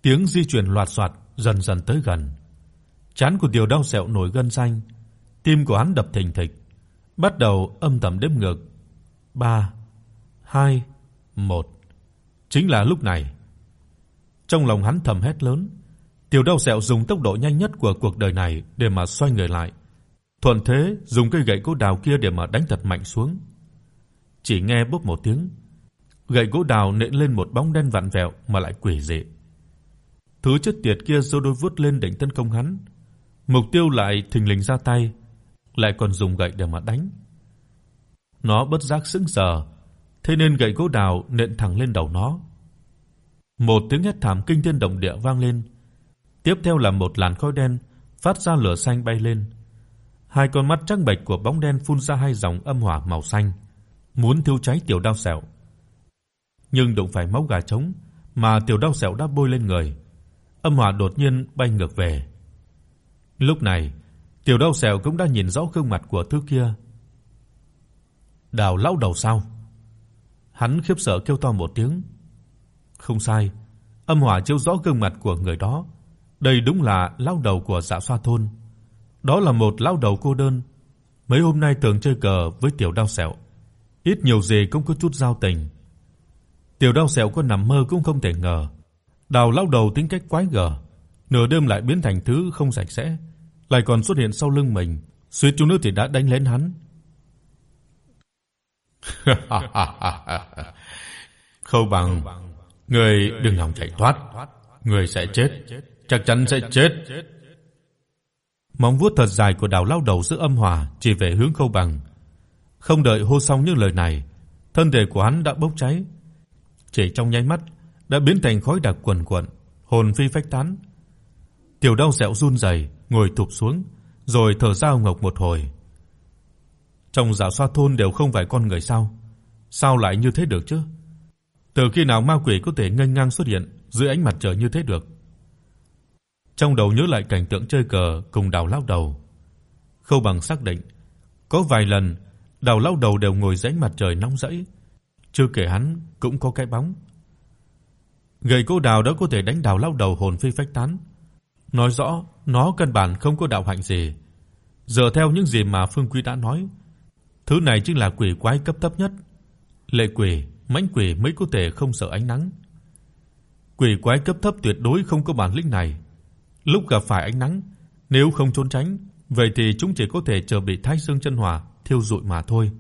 Tiếng di chuyển loạt soạt dần dần tới gần. Trán của Tiểu Đao Sẹo nổi gân xanh, tim của hắn đập thình thịch, bắt đầu âm thầm đếm ngược. 3 2 1. Chính là lúc này, trong lòng hắn thầm hét lớn, Tiểu Đao Sẹo dùng tốc độ nhanh nhất của cuộc đời này để mà xoay người lại, thuận thế dùng cây gậy gỗ đào kia để mà đánh thật mạnh xuống. Chỉ nghe bốp một tiếng, gậy gỗ đào nện lên một bóng đen vặn vẹo mà lại quỷ dị. Thứ chất tiệt kia giơ đôi vuốt lên định tấn công hắn, mục tiêu lại thình lình ra tay, lại còn dùng gậy để mà đánh. Nó bất giác sững sờ, thế nên gậy gỗ đào nện thẳng lên đầu nó. Một tiếng hét thảm kinh thiên động địa vang lên, tiếp theo là một làn khói đen phát ra lửa xanh bay lên. Hai con mắt trắng bệch của bóng đen phun ra hai dòng âm hỏa màu xanh, muốn thiêu cháy tiểu đao sẹo. Nhưng đụng phải máu gà trống mà tiểu đao sẹo đã bôi lên người, âm hỏa đột nhiên bay ngược về. Lúc này, tiểu đao sẹo cũng đã nhìn rõ gương mặt của thứ kia. Đào lão đầu sao? Hắn khiếp sợ kêu to một tiếng. Không sai, âm hỏa chiếu rõ gương mặt của người đó. Đây đúng là lão đầu của Dạ Xoa thôn. Đó là một lão đầu cô đơn, mấy hôm nay tưởng chơi cờ với tiểu đao sẹo, ít nhiều gì cũng có chút giao tình. Tiểu đao sẹo có nằm mơ cũng không thể ngờ, Đào lão đầu tính cách quái gở, nửa đêm lại biến thành thứ không sạch sẽ, lại còn xuất hiện sau lưng mình, suýt chút nữa thì đã đánh lên hắn. [laughs] Khâu bằng, người đừng hòng chạy thoát, người sẽ chết, chắc chắn sẽ chết. Móng vuốt thật dài của Đào lao đầu giữa âm hỏa chỉ về hướng Khâu bằng. Không đợi hô xong những lời này, thân thể của hắn đã bốc cháy. Chỉ trong nháy mắt đã biến thành khói đặc quần quật, hồn phi phách tán. Tiểu Đao dẻo run rẩy, ngồi thụp xuống, rồi thở ra ngọc một hồi. Trong giáo Xoa thôn đều không phải con người sao? Sao lại như thế được chứ? Từ khi nào ma quỷ có thể ngây ngang xuất hiện dưới ánh mặt trời như thế được? Trong đầu nhớ lại cảnh tượng chơi cờ cùng Đào lão đầu. Khâu Bằng xác định, có vài lần Đào lão đầu đều ngồi dưới mặt trời nóng rẫy, chưa kể hắn cũng có cái bóng. gầy cô đào đó có thể đánh Đào lão đầu hồn phi phách tán. Nói rõ, nó căn bản không có đạo hạnh gì. Dựa theo những gì mà Phương Quý đã nói, thứ này chính là quỷ quái cấp thấp nhất. Lệ quỷ, mãnh quỷ mới có thể không sợ ánh nắng. Quỷ quái cấp thấp tuyệt đối không có bản lĩnh này. Lúc gặp phải ánh nắng, nếu không trốn tránh, vậy thì chúng chỉ có thể chờ bị Thái Dương chân hỏa thiêu rụi mà thôi.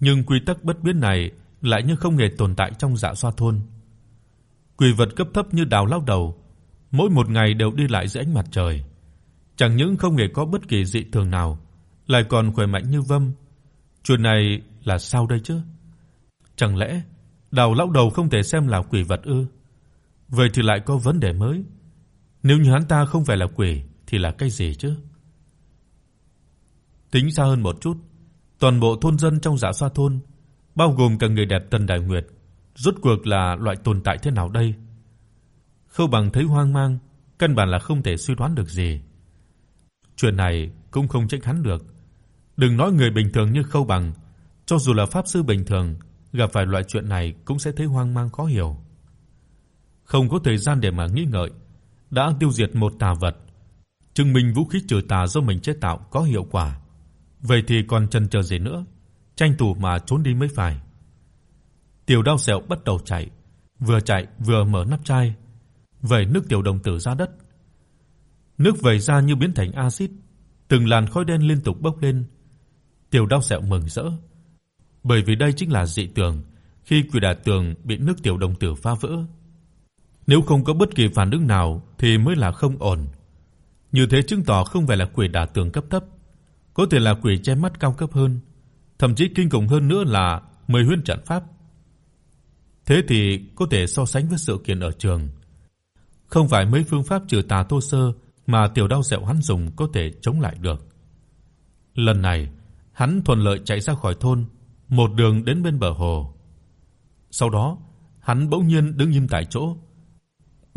Nhưng quy tắc bất biến này lại như không hề tồn tại trong Dạ Xoa thôn. Quỷ vật cấp thấp như đào lao đầu, mỗi một ngày đều đi lại dưới ánh mặt trời, chẳng những không hề có bất kỳ dị thường nào, lại còn khỏe mạnh như vâm. Chuyện này là sao đây chứ? Chẳng lẽ đào lão đầu không thể xem là quỷ vật ư? Vậy thì lại có vấn đề mới. Nếu như hắn ta không phải là quỷ thì là cái gì chứ? Tính xa hơn một chút, toàn bộ thôn dân trong Dạ Xoa thôn, bao gồm cả người đẹp Tần Đại Nguyệt, rốt cuộc là loại tồn tại thế nào đây? Khâu Bằng thấy hoang mang, căn bản là không thể suy đoán được gì. Chuyện này cũng không trách hắn được. Đừng nói người bình thường như Khâu Bằng, cho dù là pháp sư bình thường, gặp phải loại chuyện này cũng sẽ thấy hoang mang khó hiểu. Không có thời gian để mà nghĩ ngợi, đã tiêu diệt một tà vật, chứng minh vũ khí trừ tà do mình chế tạo có hiệu quả. Vậy thì còn chần chờ gì nữa, tranh thủ mà trốn đi mới phải. Tiểu Đao Sẹo bắt đầu chạy, vừa chạy vừa mở nắp chai, vẩy nước tiểu đồng tử ra đất. Nước vẩy ra như biến thành axit, từng làn khói đen liên tục bốc lên. Tiểu Đao Sẹo mừng rỡ, bởi vì đây chính là dị tường, khi quỷ đả tường bị nước tiểu đồng tử phá vỡ. Nếu không có bất kỳ phản ứng nào thì mới là không ổn. Như thế chứng tỏ không phải là quỷ đả tường cấp thấp, có thể là quỷ che mắt cao cấp hơn, thậm chí kinh khủng hơn nữa là mười huyễn trận pháp. Thế thì có thể so sánh với sự kiện ở trường. Không phải mấy phương pháp trừ tà tô sơ mà tiểu đao dẹo hắn dùng có thể chống lại được. Lần này, hắn thuận lợi chạy ra khỏi thôn, một đường đến bên bờ hồ. Sau đó, hắn bỗng nhiên đứng im tại chỗ,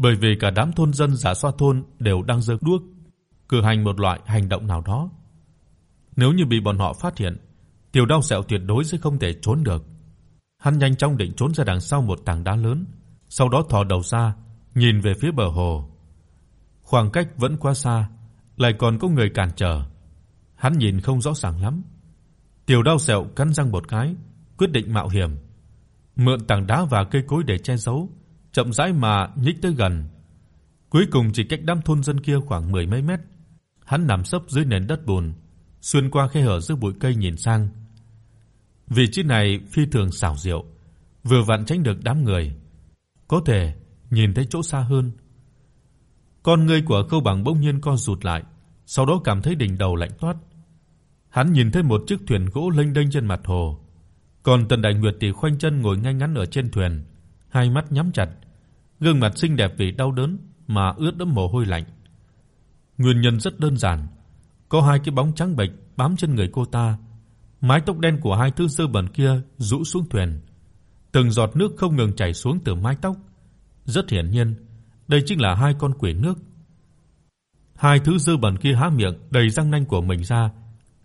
bởi vì cả đám thôn dân giả xoa thôn đều đang giơ đuốc, cử hành một loại hành động nào đó. Nếu như bị bọn họ phát hiện, Tiểu Đao Sẹo tuyệt đối sẽ không thể trốn được. Hắn nhanh chóng định trốn ra đằng sau một tảng đá lớn, sau đó thò đầu ra, nhìn về phía bờ hồ. Khoảng cách vẫn quá xa, lại còn có người cản trở. Hắn nhìn không rõ ràng lắm. Tiểu Đao Sẹo cắn răng một cái, quyết định mạo hiểm, mượn tảng đá và cây cối để che giấu, chậm rãi mà nhích tới gần. Cuối cùng chỉ cách đám thôn dân kia khoảng mười mấy mét, hắn nằm sấp dưới nền đất bùn, xuyên qua khe hở giữa bụi cây nhìn sang. Vị trí này phi thường xảo diệu, vừa vặn tránh được đám người, có thể nhìn thấy chỗ xa hơn. Con ngươi của Khâu Bằng bỗng nhiên co rụt lại, sau đó cảm thấy đỉnh đầu lạnh toát. Hắn nhìn thấy một chiếc thuyền gỗ lênh đênh trên mặt hồ, còn Tần Đại Nguyệt thì khoanh chân ngồi ngay ngắn ở trên thuyền, hai mắt nhắm chặt, gương mặt xinh đẹp vì đau đớn mà ướt đẫm mồ hôi lạnh. Nguyên nhân rất đơn giản, có hai cái bóng trắng bệch bám trên người cô ta. Mái tóc đen của hai thứ sơ bẩn kia rũ xuống thuyền, từng giọt nước không ngừng chảy xuống từ mái tóc. Rất hiển nhiên, đây chính là hai con quỷ nước. Hai thứ dơ bẩn kia há miệng đầy răng nanh của mình ra,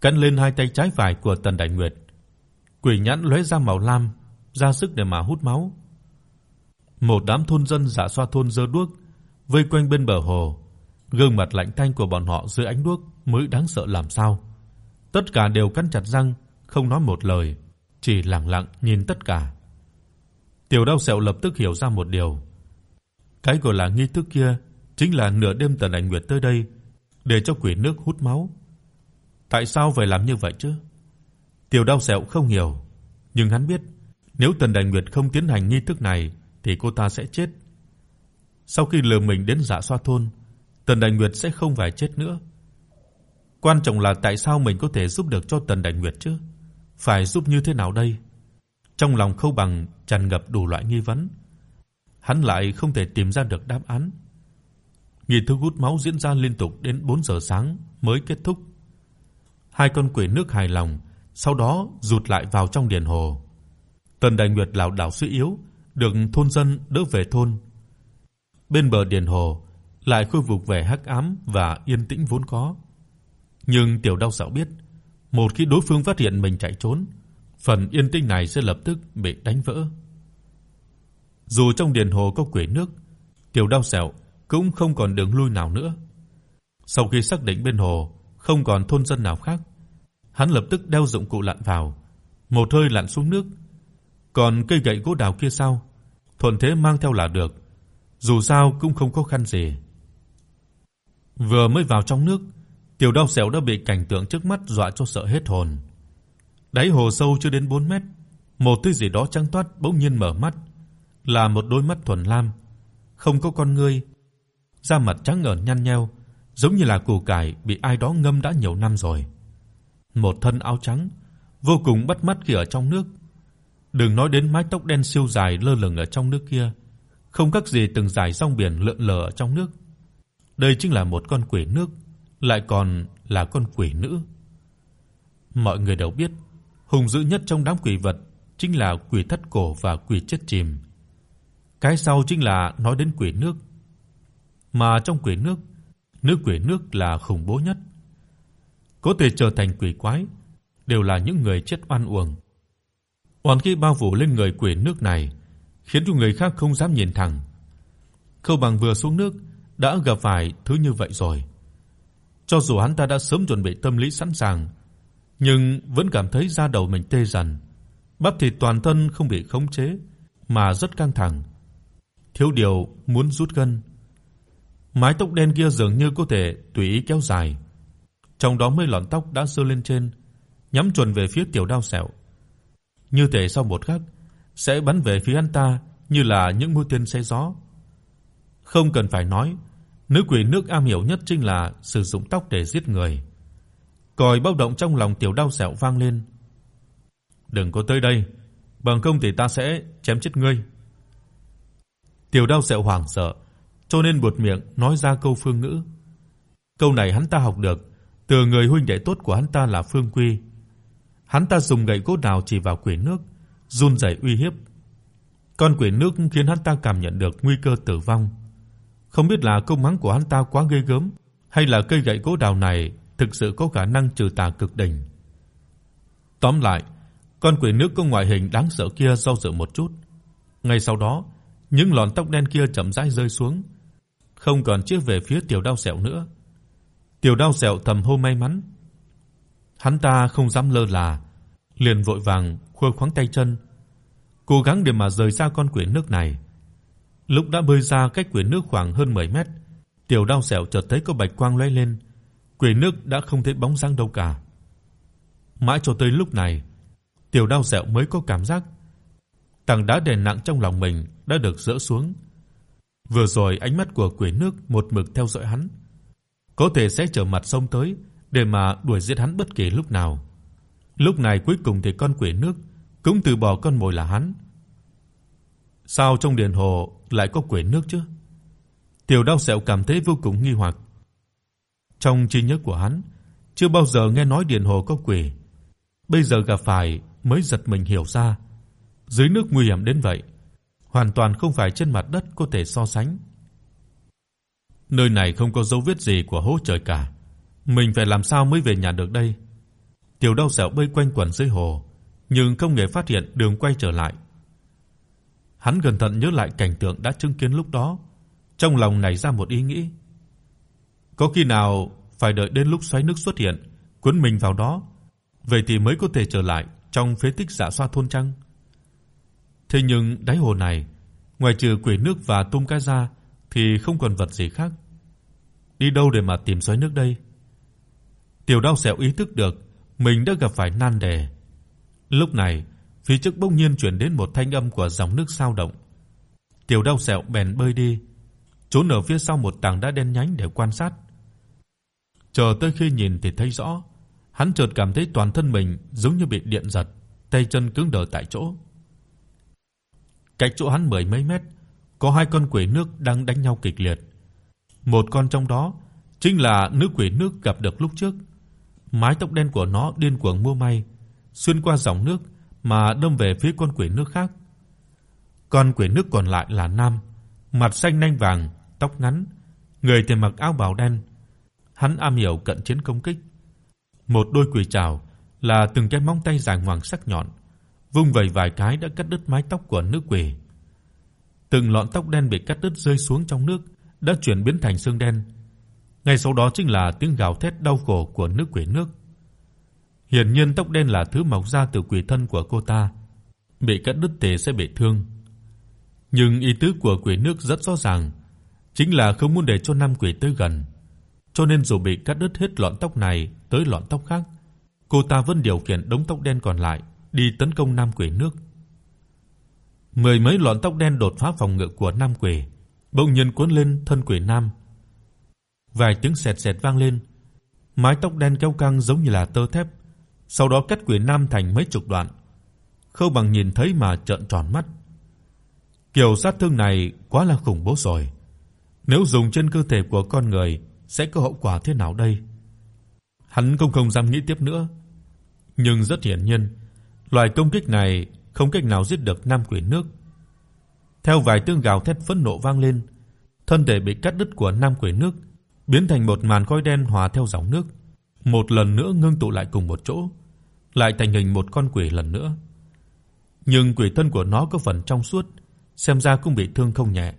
cắn lên hai tay trái phải của Tần Đại Nguyệt. Quỷ nhãn lóe ra màu lam, ra sức để mà hút máu. Một đám thôn dân giả xoa thôn giơ đuốc vây quanh bên bờ hồ, gương mặt lạnh tanh của bọn họ dưới ánh đuốc mới đáng sợ làm sao. Tất cả đều cắn chặt răng, không nói một lời, chỉ lặng lặng nhìn tất cả. Tiểu Đao Sẹo lập tức hiểu ra một điều. Cái gọi là nghi thức kia chính là nửa đêm Tần Ảnh Nguyệt tới đây để cho quỷ nước hút máu. Tại sao phải làm như vậy chứ? Tiểu Đao Sẹo không hiểu, nhưng hắn biết, nếu Tần Ảnh Nguyệt không tiến hành nghi thức này thì cô ta sẽ chết. Sau khi lừa mình đến Dạ Xoa thôn, Tần Đại Nguyệt sẽ không phải chết nữa. Quan trọng là tại sao mình có thể giúp được cho Tần Đại Nguyệt chứ? Phải giúp như thế nào đây? Trong lòng Khâu Bằng tràn ngập đủ loại nghi vấn. Hắn lại không thể tìm ra được đáp án. Nghi thức hút máu diễn ra liên tục đến 4 giờ sáng mới kết thúc. Hai con quỷ nước hài lòng, sau đó rụt lại vào trong điền hồ. Tần Đại Nguyệt lảo đảo suy yếu, được thôn dân đỡ về thôn. Bên bờ điền hồ lại khôi phục vẻ hắc ám và yên tĩnh vốn có. Nhưng Tiểu Đao Sạo biết, một khi đối phương phát hiện mình chạy trốn, phần yên tĩnh này sẽ lập tức bị đánh vỡ. Dù trong điền hồ có quỷ nước, Tiểu Đao Sẹo cũng không còn đường lui nào nữa. Sau khi xác định bên hồ không còn thôn dân nào khác, hắn lập tức đeo dụng cụ lặn vào, một hơi lặn xuống nước. Còn cây gậy gỗ đào kia sao? Thuận thế mang theo là được, dù sao cũng không khó khăn gì. Vừa mới vào trong nước, Tiểu Đao Sẹo đã bị cảnh tượng trước mắt dọa cho sợ hết hồn. Đáy hồ sâu chưa đến 4 mét, một thứ gì đó trắng toát bỗng nhiên mở mắt, là một đôi mắt thuần lam, không có con ngươi, da mặt trắng ngần nhăn nheo, giống như là củ cải bị ai đó ngâm đã nhiều năm rồi. Một thân áo trắng, vô cùng bắt mắt khi ở trong nước. Đừng nói đến mái tóc đen siêu dài lơ lửng ở trong nước kia, không khác gì từng dải sóng biển lượn lờ ở trong nước. Đây chính là một con quỷ nước, lại còn là con quỷ nữ. Mọi người đều biết, hung dữ nhất trong đám quỷ vật chính là quỷ thất cổ và quỷ chết chìm. Cái sau chính là nói đến quỷ nước. Mà trong quỷ nước, nữ quỷ nước là khủng bố nhất. Có thể trở thành quỷ quái đều là những người chết oan uổng. Oan khí bao phủ lên người quỷ nước này, khiến cho người khác không dám nhìn thẳng. Khâu Bằng vừa xuống nước đã gặp phải thứ như vậy rồi. Cho dù hắn ta đã sớm chuẩn bị tâm lý sẵn sàng, nhưng vẫn cảm thấy da đầu mình tê dần, bắp thịt toàn thân không bị khống chế mà rất căng thẳng. Thiếu điều muốn rút gân. Mái tóc đen kia dường như có thể tùy ý kéo dài. Trong đó mấy lọn tóc đã giơ lên trên, nhắm chuẩn về phía tiểu đao sẹo. Như thể sau một khắc sẽ bắn về phía hắn ta như là những mũi tên xé gió. Không cần phải nói, nữ quỷ nước am hiểu nhất chính là sử dụng tóc để giết người. Còi báo động trong lòng tiểu đao sẹo vang lên. "Đừng có tới đây, bằng không thì ta sẽ chém chết ngươi." Tiểu đao sẹo hoảng sợ, cho nên buột miệng nói ra câu phương ngữ. Câu này hắn ta học được từ người huynh đệ tốt của hắn ta là Phương Quy. Hắn ta dùng gậy gỗ đào chỉ vào quỷ nước, run rẩy uy hiếp. Con quỷ nước khiến hắn ta cảm nhận được nguy cơ tử vong. Không biết là câu mắng của hắn ta quá ghê gớm hay là cây gậy gỗ đào này thực sự có khả năng trừ tà cực đỉnh. Tóm lại, con quỷ nước có ngoại hình đáng sợ kia do dự một chút. Ngay sau đó, những lọn tóc đen kia chậm rãi rơi xuống, không còn chiếc về phía Tiểu Đao Sẹo nữa. Tiểu Đao Sẹo thầm hô may mắn. Hắn ta không dám lơ là, liền vội vàng khua khoáng tay chân, cố gắng để mà rời xa con quỷ nước này. Lúc đã bơi ra cách quỷ nước khoảng hơn 10 mét, Tiểu Đao Sẹo chợt thấy có bạch quang lóe lên, quỷ nước đã không thấy bóng dáng đâu cả. Mãi cho tới lúc này, Tiểu Đao Sẹo mới có cảm giác tảng đá đè nặng trong lòng mình đã được dỡ xuống. Vừa rồi ánh mắt của quỷ nước một mực theo dõi hắn, có thể sẽ trở mặt sông tới để mà đuổi giết hắn bất kể lúc nào. Lúc này cuối cùng thì con quỷ nước cũng từ bỏ con mồi là hắn. Sao trong điện hồ lại có quỷ nước chứ? Tiểu Đao Sẹo cảm thấy vô cùng nghi hoặc. Trong trí nhớ của hắn, chưa bao giờ nghe nói điện hồ có quỷ. Bây giờ gặp phải mới giật mình hiểu ra, dưới nước nguy hiểm đến vậy, hoàn toàn không phải trên mặt đất có thể so sánh. Nơi này không có dấu vết gì của hố trời cả, mình phải làm sao mới về nhà được đây? Tiểu Đao Sẹo bơi quanh quẩn dưới hồ, nhưng không hề phát hiện đường quay trở lại. Hắn cẩn thận nhớ lại cảnh tượng đã chứng kiến lúc đó, trong lòng nảy ra một ý nghĩ. Có khi nào phải đợi đến lúc xoáy nước xuất hiện, cuốn mình vào đó, vậy thì mới có thể trở lại trong phế tích Dạ Xoa thôn trăng. Thế nhưng đáy hồ này, ngoài trừ quỷ nước và tôm cá ra thì không còn vật gì khác. Đi đâu để mà tìm xoáy nước đây? Tiểu Đao Sẹo ý thức được mình đã gặp phải nan đề. Lúc này, phía trước bỗng nhiên truyền đến một thanh âm của dòng nước sao động. Tiểu Đao Sẹo bèn bơi đi, trốn ở phía sau một tảng đá đen nhánh để quan sát. Chờ tới khi nhìn thì thấy rõ, hắn chợt cảm thấy toàn thân mình giống như bị điện giật, tay chân cứng đờ tại chỗ. Cách chỗ hắn mười mấy mét, có hai con quỷ nước đang đánh nhau kịch liệt. Một con trong đó chính là nữ quỷ nước gặp được lúc trước. Mái tóc đen của nó điên cuồng múa may, xuyên qua dòng nước mà đâm về phía con quỷ nước khác. Con quỷ nước còn lại là nam, mặt xanh nanh vàng, tóc ngắn, người thì mặc áo bào đen. Hắn am hiểu cận chiến công kích. Một đôi quỷ trảo là từng cái móng tay dài ngoằng sắc nhọn, vung vẩy vài cái đã cắt đứt mái tóc của nữ quỷ. Từng lọn tóc đen bị cắt đứt rơi xuống trong nước, đã chuyển biến thành xương đen. Ngay sau đó chính là tiếng gào thét đau khổ của nữ quỷ nước. Hiển nhiên tóc đen là thứ mọc ra từ quỷ thân của cô ta, bị cắt đứt thì sẽ bị thương. Nhưng ý tứ của quỷ nước rất rõ ràng, chính là không muốn để cho nam quỷ tới gần. Cho nên dù bị cắt đứt hết lọn tóc này tới lọn tóc khác, cô ta vẫn điều khiển đống tóc đen còn lại đi tấn công nam quỷ nước. Mười mấy lọn tóc đen đột phá phòng ngự của nam quỷ, bỗng nhiên cuốn lên thân quỷ nam. Vài tiếng sẹt sẹt vang lên, mái tóc đen kéo căng giống như là tơ thép, sau đó cắt quỷ nam thành mấy chục đoạn. Khâu Bằng nhìn thấy mà trợn tròn mắt. Kiểu sát thương này quá là khủng bố rồi. Nếu dùng trên cơ thể của con người sẽ có hậu quả thế nào đây? Hắn không không dám nghĩ tiếp nữa. Nhưng rất hiển nhiên, loại công kích này không cách nào giết được nam quỷ nước. Theo vài tiếng gào thét phẫn nộ vang lên, thân thể bị cắt đứt của nam quỷ nước biến thành một màn khói đen hòa theo dòng nước, một lần nữa ngưng tụ lại cùng một chỗ, lại thành hình một con quỷ lần nữa. Nhưng quỷ thân của nó có phần trong suốt, xem ra cũng bị thương không nhẹ.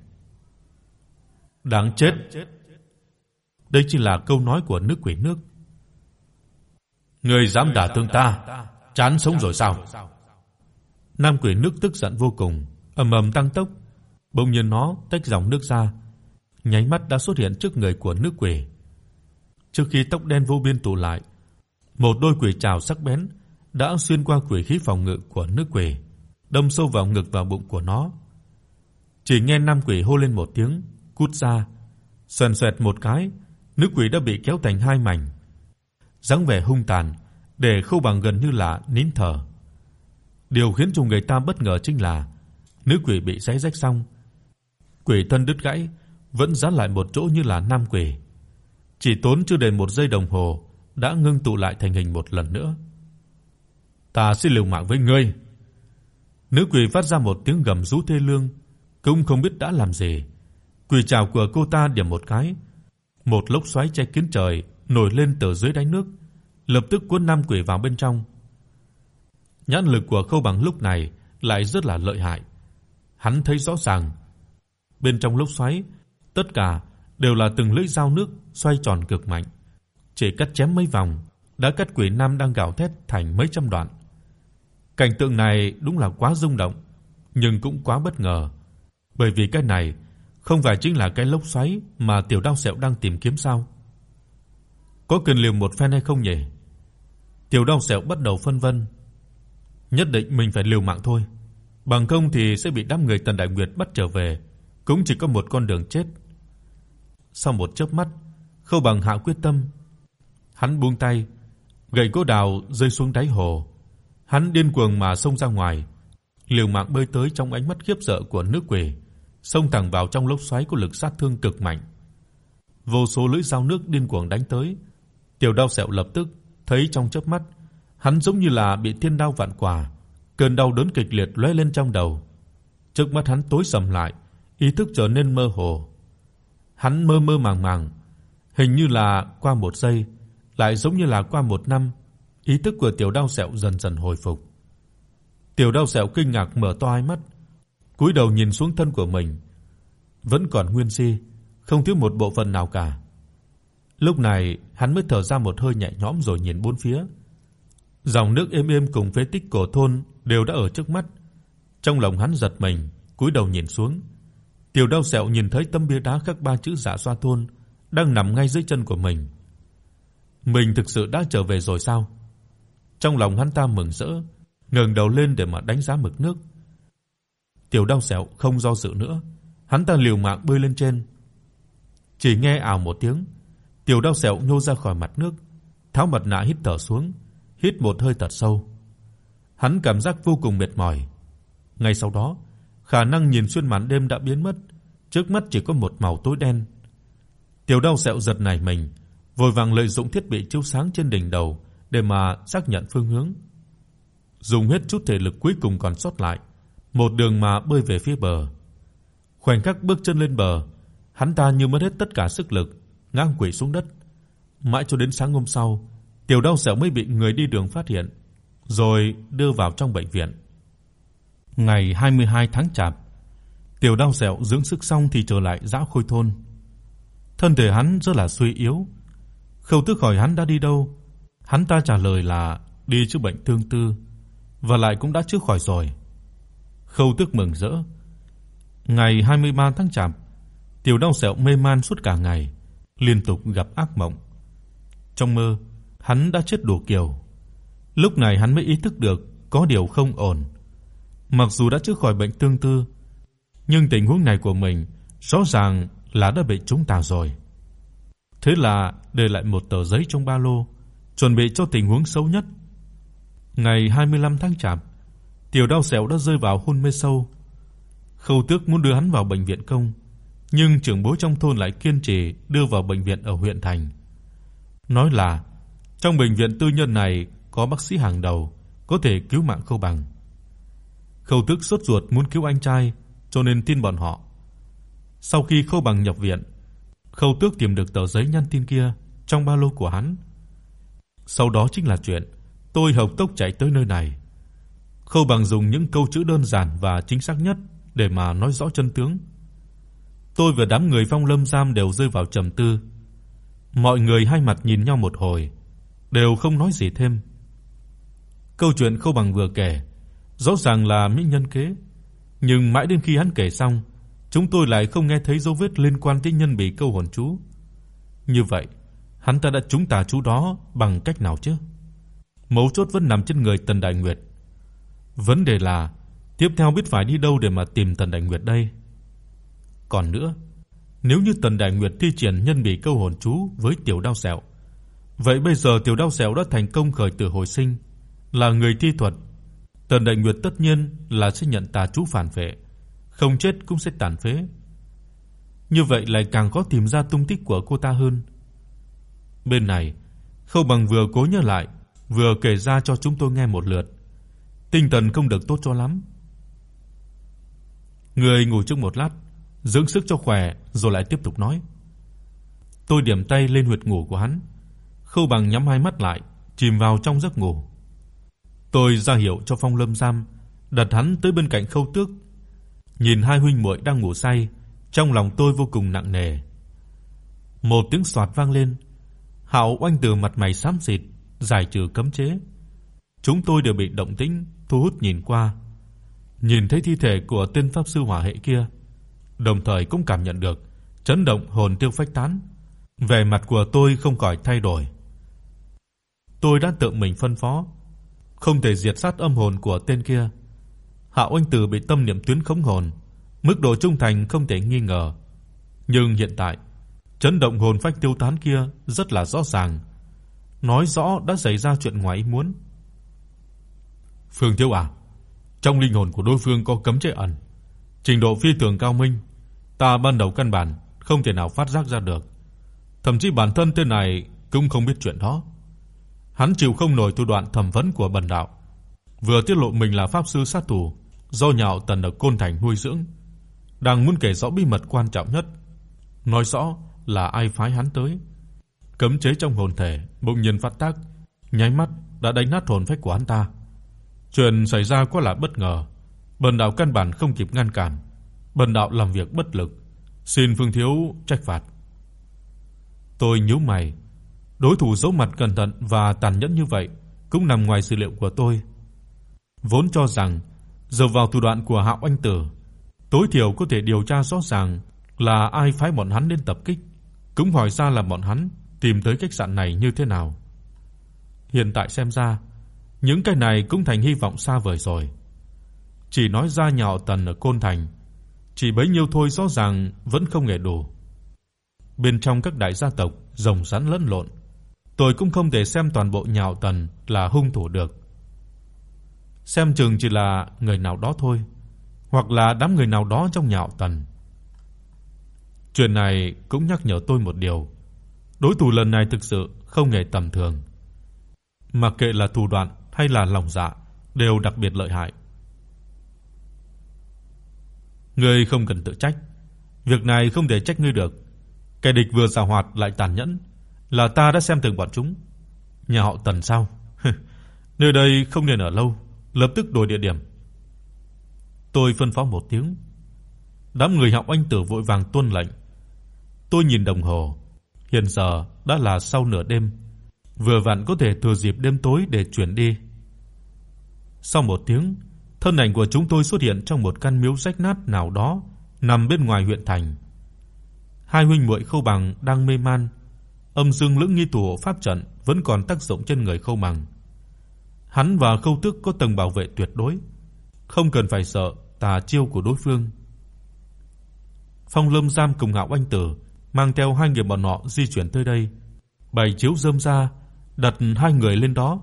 Đáng chết. Đây chính là câu nói của nữ quỷ nước. Ngươi dám đả thương ta, chán sống rồi sao? Nam quỷ nước tức giận vô cùng, ầm ầm tăng tốc, bỗng nhiên nó tách dòng nước ra, nháy mắt đã xuất hiện trước người của nữ quỷ. Trước khi tóc đen vô biên tụ lại, một đôi quỷ trảo sắc bén đã xuyên qua quỷ khí phòng ngự của nữ quỷ, đâm sâu vào ngực và bụng của nó. Chỉ nghe nam quỷ hô lên một tiếng, cút ra. sần xoẹt một cái, nữ quỷ đã bị kéo thành hai mảnh. Dáng vẻ hung tàn, để Khâu Bằng gần như là nín thở. Điều khiến cho người ta bất ngờ chính là nữ quỷ bị xé rách xong, quỷ thân đứt gãy vẫn dán lại một chỗ như là nam quỷ. Chỉ tốn chưa đầy một giây đồng hồ đã ngưng tụ lại thành hình một lần nữa. Ta sẽ liều mạng với ngươi. Nữ quỷ phát ra một tiếng gầm rú thê lương, cũng không biết đã làm gì. Quỷ trảo của cô ta điểm một cái, một lốc xoáy che kín trời nổi lên từ dưới đáy nước, lập tức cuốn nam quỷ vào bên trong. Nhãn lực của Khâu Bằng lúc này lại rất là lợi hại. Hắn thấy rõ ràng, bên trong lốc xoáy, tất cả đều là từng lưỡi dao nước xoay tròn cực mạnh, chỉ cắt chém mấy vòng đã cắt quỷ nam đang gào thét thành mấy trăm đoạn. Cảnh tượng này đúng là quá rung động, nhưng cũng quá bất ngờ, bởi vì cái này không phải chính là cái lốc xoáy mà Tiểu Đao Sẹo đang tìm kiếm sao? Có cần liều một phen hay không nhỉ? Tiểu Đao Sẹo bắt đầu phân vân. Nhất định mình phải liều mạng thôi, bằng không thì sẽ bị đám người Tần Đại Nguyệt bắt trở về, cũng chỉ có một con đường chết. Sau một chớp mắt, Khâu Bằng hạ quyết tâm. Hắn buông tay, gậy gỗ đào rơi xuống đáy hồ. Hắn điên cuồng mà xông ra ngoài, liều mạng bơi tới trong ánh mắt khiếp sợ của nữ quỷ, xông thẳng vào trong lốc xoáy của lực sát thương cực mạnh. Vô số lưỡi dao nước điên cuồng đánh tới. Tiểu Đao Sẹo lập tức thấy trong chớp mắt, hắn giống như là bị thiên đao vạn quả, cơn đau đớn kịch liệt lóe lên trong đầu. Trước mắt hắn tối sầm lại, ý thức trở nên mơ hồ. Hắn mơ mơ màng màng, hình như là qua một giây, lại giống như là qua một năm, ý thức của Tiểu Đao Sẹo dần dần hồi phục. Tiểu Đao Sẹo kinh ngạc mở to hai mắt, cúi đầu nhìn xuống thân của mình, vẫn còn nguyên si, không thiếu một bộ phận nào cả. Lúc này, hắn mới thở ra một hơi nhẹ nhõm rồi nhìn bốn phía. Dòng nước êm êm cùng phế tích cổ thôn đều đã ở trước mắt. Trong lòng hắn giật mình, cúi đầu nhìn xuống. Tiểu Đao Sẹo nhìn thấy tấm bia đá khắc ba chữ Dạ Xoa thôn đang nằm ngay dưới chân của mình. Mình thực sự đã trở về rồi sao? Trong lòng hắn ta mừng rỡ, ngẩng đầu lên để mà đánh giá mực nước. Tiểu Đao Sẹo không do dự nữa, hắn ta liều mạng bơi lên trên. Chỉ nghe ào một tiếng, Tiểu Đao Sẹo nhô ra khỏi mặt nước, tháo mặt nạ hít thở xuống, hít một hơi thật sâu. Hắn cảm giác vô cùng mệt mỏi. Ngay sau đó, khả năng nhìn xuyên màn đêm đã biến mất, trước mắt chỉ có một màu tối đen. Tiểu Đao Sẹo giật nảy mình, vội vàng lợi dụng thiết bị chiếu sáng trên đỉnh đầu để mà xác nhận phương hướng. Dùng hết chút thể lực cuối cùng còn sót lại, một đường mà bơi về phía bờ. Khoảnh khắc bước chân lên bờ, hắn ta như mất hết tất cả sức lực, ngã quỵ xuống đất. Mãi cho đến sáng hôm sau, Tiểu Đao Sẹo mới bị người đi đường phát hiện, rồi đưa vào trong bệnh viện. Ngày 22 tháng Chạp, Tiểu Đao Sẹo dưỡng sức xong thì trở lại Dã Khôi thôn. Thân thể hắn rất là suy yếu. Khâu Tước hỏi hắn đã đi đâu, hắn ta trả lời là đi chữa bệnh thương tư và lại cũng đã chữa khỏi rồi. Khâu Tước mừng rỡ. Ngày 23 tháng Chạp, Tiểu Đao Sẹo mê man suốt cả ngày, liên tục gặp ác mộng. Trong mơ, hắn đã chết đổ kiểu. Lúc này hắn mới ý thức được có điều không ổn. Mặc dù đã chữa khỏi bệnh tương tư, nhưng tình huống này của mình rõ ràng là đã bị chúng ta rồi. Thế là để lại một tờ giấy trong ba lô, chuẩn bị cho tình huống xấu nhất. Ngày 25 tháng Chạp, Tiểu Đao Sẹo đã rơi vào hôn mê sâu. Khâu Tước muốn đưa hắn vào bệnh viện công, nhưng trưởng bối trong thôn lại kiên trì đưa vào bệnh viện ở huyện thành. Nói là trong bệnh viện tư nhân này có bác sĩ hàng đầu, có thể cứu mạng Khâu Bằng. Khâu Tước sốt ruột muốn cứu anh trai, cho nên tin bọn họ. Sau khi Khâu Bằng nhập viện, Khâu Tước tìm được tờ giấy nhắn tin kia trong ba lô của hắn. Sau đó chính là chuyện tôi hợp tốc chạy tới nơi này. Khâu Bằng dùng những câu chữ đơn giản và chính xác nhất để mà nói rõ chân tướng. Tôi và đám người Phong Lâm giam đều rơi vào trầm tư. Mọi người hai mặt nhìn nhau một hồi, đều không nói gì thêm. Câu chuyện Khâu Bằng vừa kể, rõ ràng là mỹ nhân kế, nhưng mãi đến khi hắn kể xong, chúng tôi lại không nghe thấy dấu vết liên quan tới nhân bị câu hồn chú. Như vậy, hắn ta đã trúng tà chú đó bằng cách nào chứ? Mấu chốt vẫn nằm trên người Tần Đại Nguyệt. Vấn đề là tiếp theo biết phải đi đâu để mà tìm Tần Đại Nguyệt đây? Còn nữa, nếu như Tần Đại Nguyệt thi triển nhân bị câu hồn chú với Tiểu Đao Sẹo, vậy bây giờ Tiểu Đao Sẹo đã thành công khởi tử hồi sinh, là người thi thuật, Tần Đại Nguyệt tất nhiên là sẽ nhận tà chú phản vệ, không chết cũng sẽ tàn phế. Như vậy lại càng khó tìm ra tung tích của cô ta hơn. Bên này, Khâu Bằng vừa cố nhớ lại, vừa kể ra cho chúng tôi nghe một lượt. Tinh thần không được tốt cho lắm. Người ngủ trước một lát, dưỡng sức cho khỏe rồi lại tiếp tục nói. Tôi điểm tay lên huyệt ngủ của hắn. Khâu Bằng nhắm hai mắt lại, chìm vào trong giấc ngủ. Tôi ra hiệu cho Phong Lâm Giam đặt hắn tới bên cạnh Khâu Tước. Nhìn hai huynh muội đang ngủ say, trong lòng tôi vô cùng nặng nề. Một tiếng xoạt vang lên, Hạo Oanh từ mặt mày xám xịt, giải trừ cấm chế. Chúng tôi đều bị động tĩnh thu hút nhìn qua. Nhìn thấy thi thể của tên pháp sư hỏa hệ kia, đồng thời cũng cảm nhận được chấn động hồn tiêu phách tán. Vẻ mặt của tôi không khỏi thay đổi. Tôi đã tự mình phân phó, không thể diệt sát âm hồn của tên kia. Hạo Anh Tử bị tâm niệm tuyến khống hồn, mức độ trung thành không thể nghi ngờ. Nhưng hiện tại, chấn động hồn phách tiêu tán kia rất là rõ ràng, nói rõ đã xảy ra chuyện ngoài ý muốn. Phương Thiếu à, trong linh hồn của đối phương có cấm chế ẩn, trình độ phi thường cao minh, ta ban đầu căn bản không thể nào phát giác ra được. Thậm chí bản thân tên này cũng không biết chuyện đó. Hắn chịu không nổi thủ đoạn thẩm vấn của bần đạo, vừa tiết lộ mình là pháp sư sát thủ do nhạo Tần ở Côn Thành nuôi dưỡng, đang muốn kể rõ bí mật quan trọng nhất, nói rõ là ai phái hắn tới. Cấm chế trong hồn thể bỗng nhiên phát tác, nháy mắt đã đánh nát hồn phách của hắn ta. Chuyện xảy ra quá là bất ngờ, Bần đạo căn bản không kịp ngăn cản, Bần đạo làm việc bất lực, xin Phương thiếu trách phạt. Tôi nhíu mày, đối thủ giấu mặt cẩn thận và tàn nhẫn như vậy cũng nằm ngoài dự liệu của tôi. Vốn cho rằng dựa vào thủ đoạn của Hạo Anh Tử, tối thiểu có thể điều tra rõ ràng là ai phái bọn hắn đến tập kích, cũng hỏi ra là bọn hắn tìm tới khách sạn này như thế nào. Hiện tại xem ra, những cái này cũng thành hy vọng xa vời rồi. Chỉ nói ra nhà họ Tần ở Côn Thành, chỉ bấy nhiêu thôi rõ ràng vẫn không hề đủ. Bên trong các đại gia tộc rồng rắn lẫn lộn, tôi cũng không thể xem toàn bộ nhà họ Tần là hung thủ được. Xem chừng chỉ là người nào đó thôi, hoặc là đám người nào đó trong nhà họ Tần. Chuyện này cũng nhắc nhở tôi một điều, đối thủ lần này thực sự không hề tầm thường. Mặc kệ là thủ đoạn hay là lòng dạ, đều đặc biệt lợi hại. Ngươi không cần tự trách, việc này không thể trách ngươi được. Kẻ địch vừa giàu hoạt lại tàn nhẫn, là ta đã xem thường bọn chúng. Nhà họ Tần sao? Nơi đây không nên ở lâu, lập tức đổi địa điểm. Tôi phân phó một tiếng. Đám người học anh tử vội vàng tuân lệnh. Tôi nhìn đồng hồ, hiện giờ đã là sau nửa đêm, vừa vặn có thể thừa dịp đêm tối để chuyển đi. Sau một tiếng, thân ảnh của chúng tôi xuất hiện trong một căn miếu rách nát nào đó nằm bên ngoài huyện thành. Hai huynh muội Khâu Bằng đang mê man, âm dương lưỡng nghi tổ pháp trận vẫn còn tác dụng trên người Khâu Bằng. Hắn và Khâu Tước có tầng bảo vệ tuyệt đối, không cần phải sợ tà chiêu của đối phương. Phong Lâm Giam cùng Ngạo Anh Tử mang theo hai người bọn họ di chuyển tới đây, bày chiếu rơm ra, đặt hai người lên đó.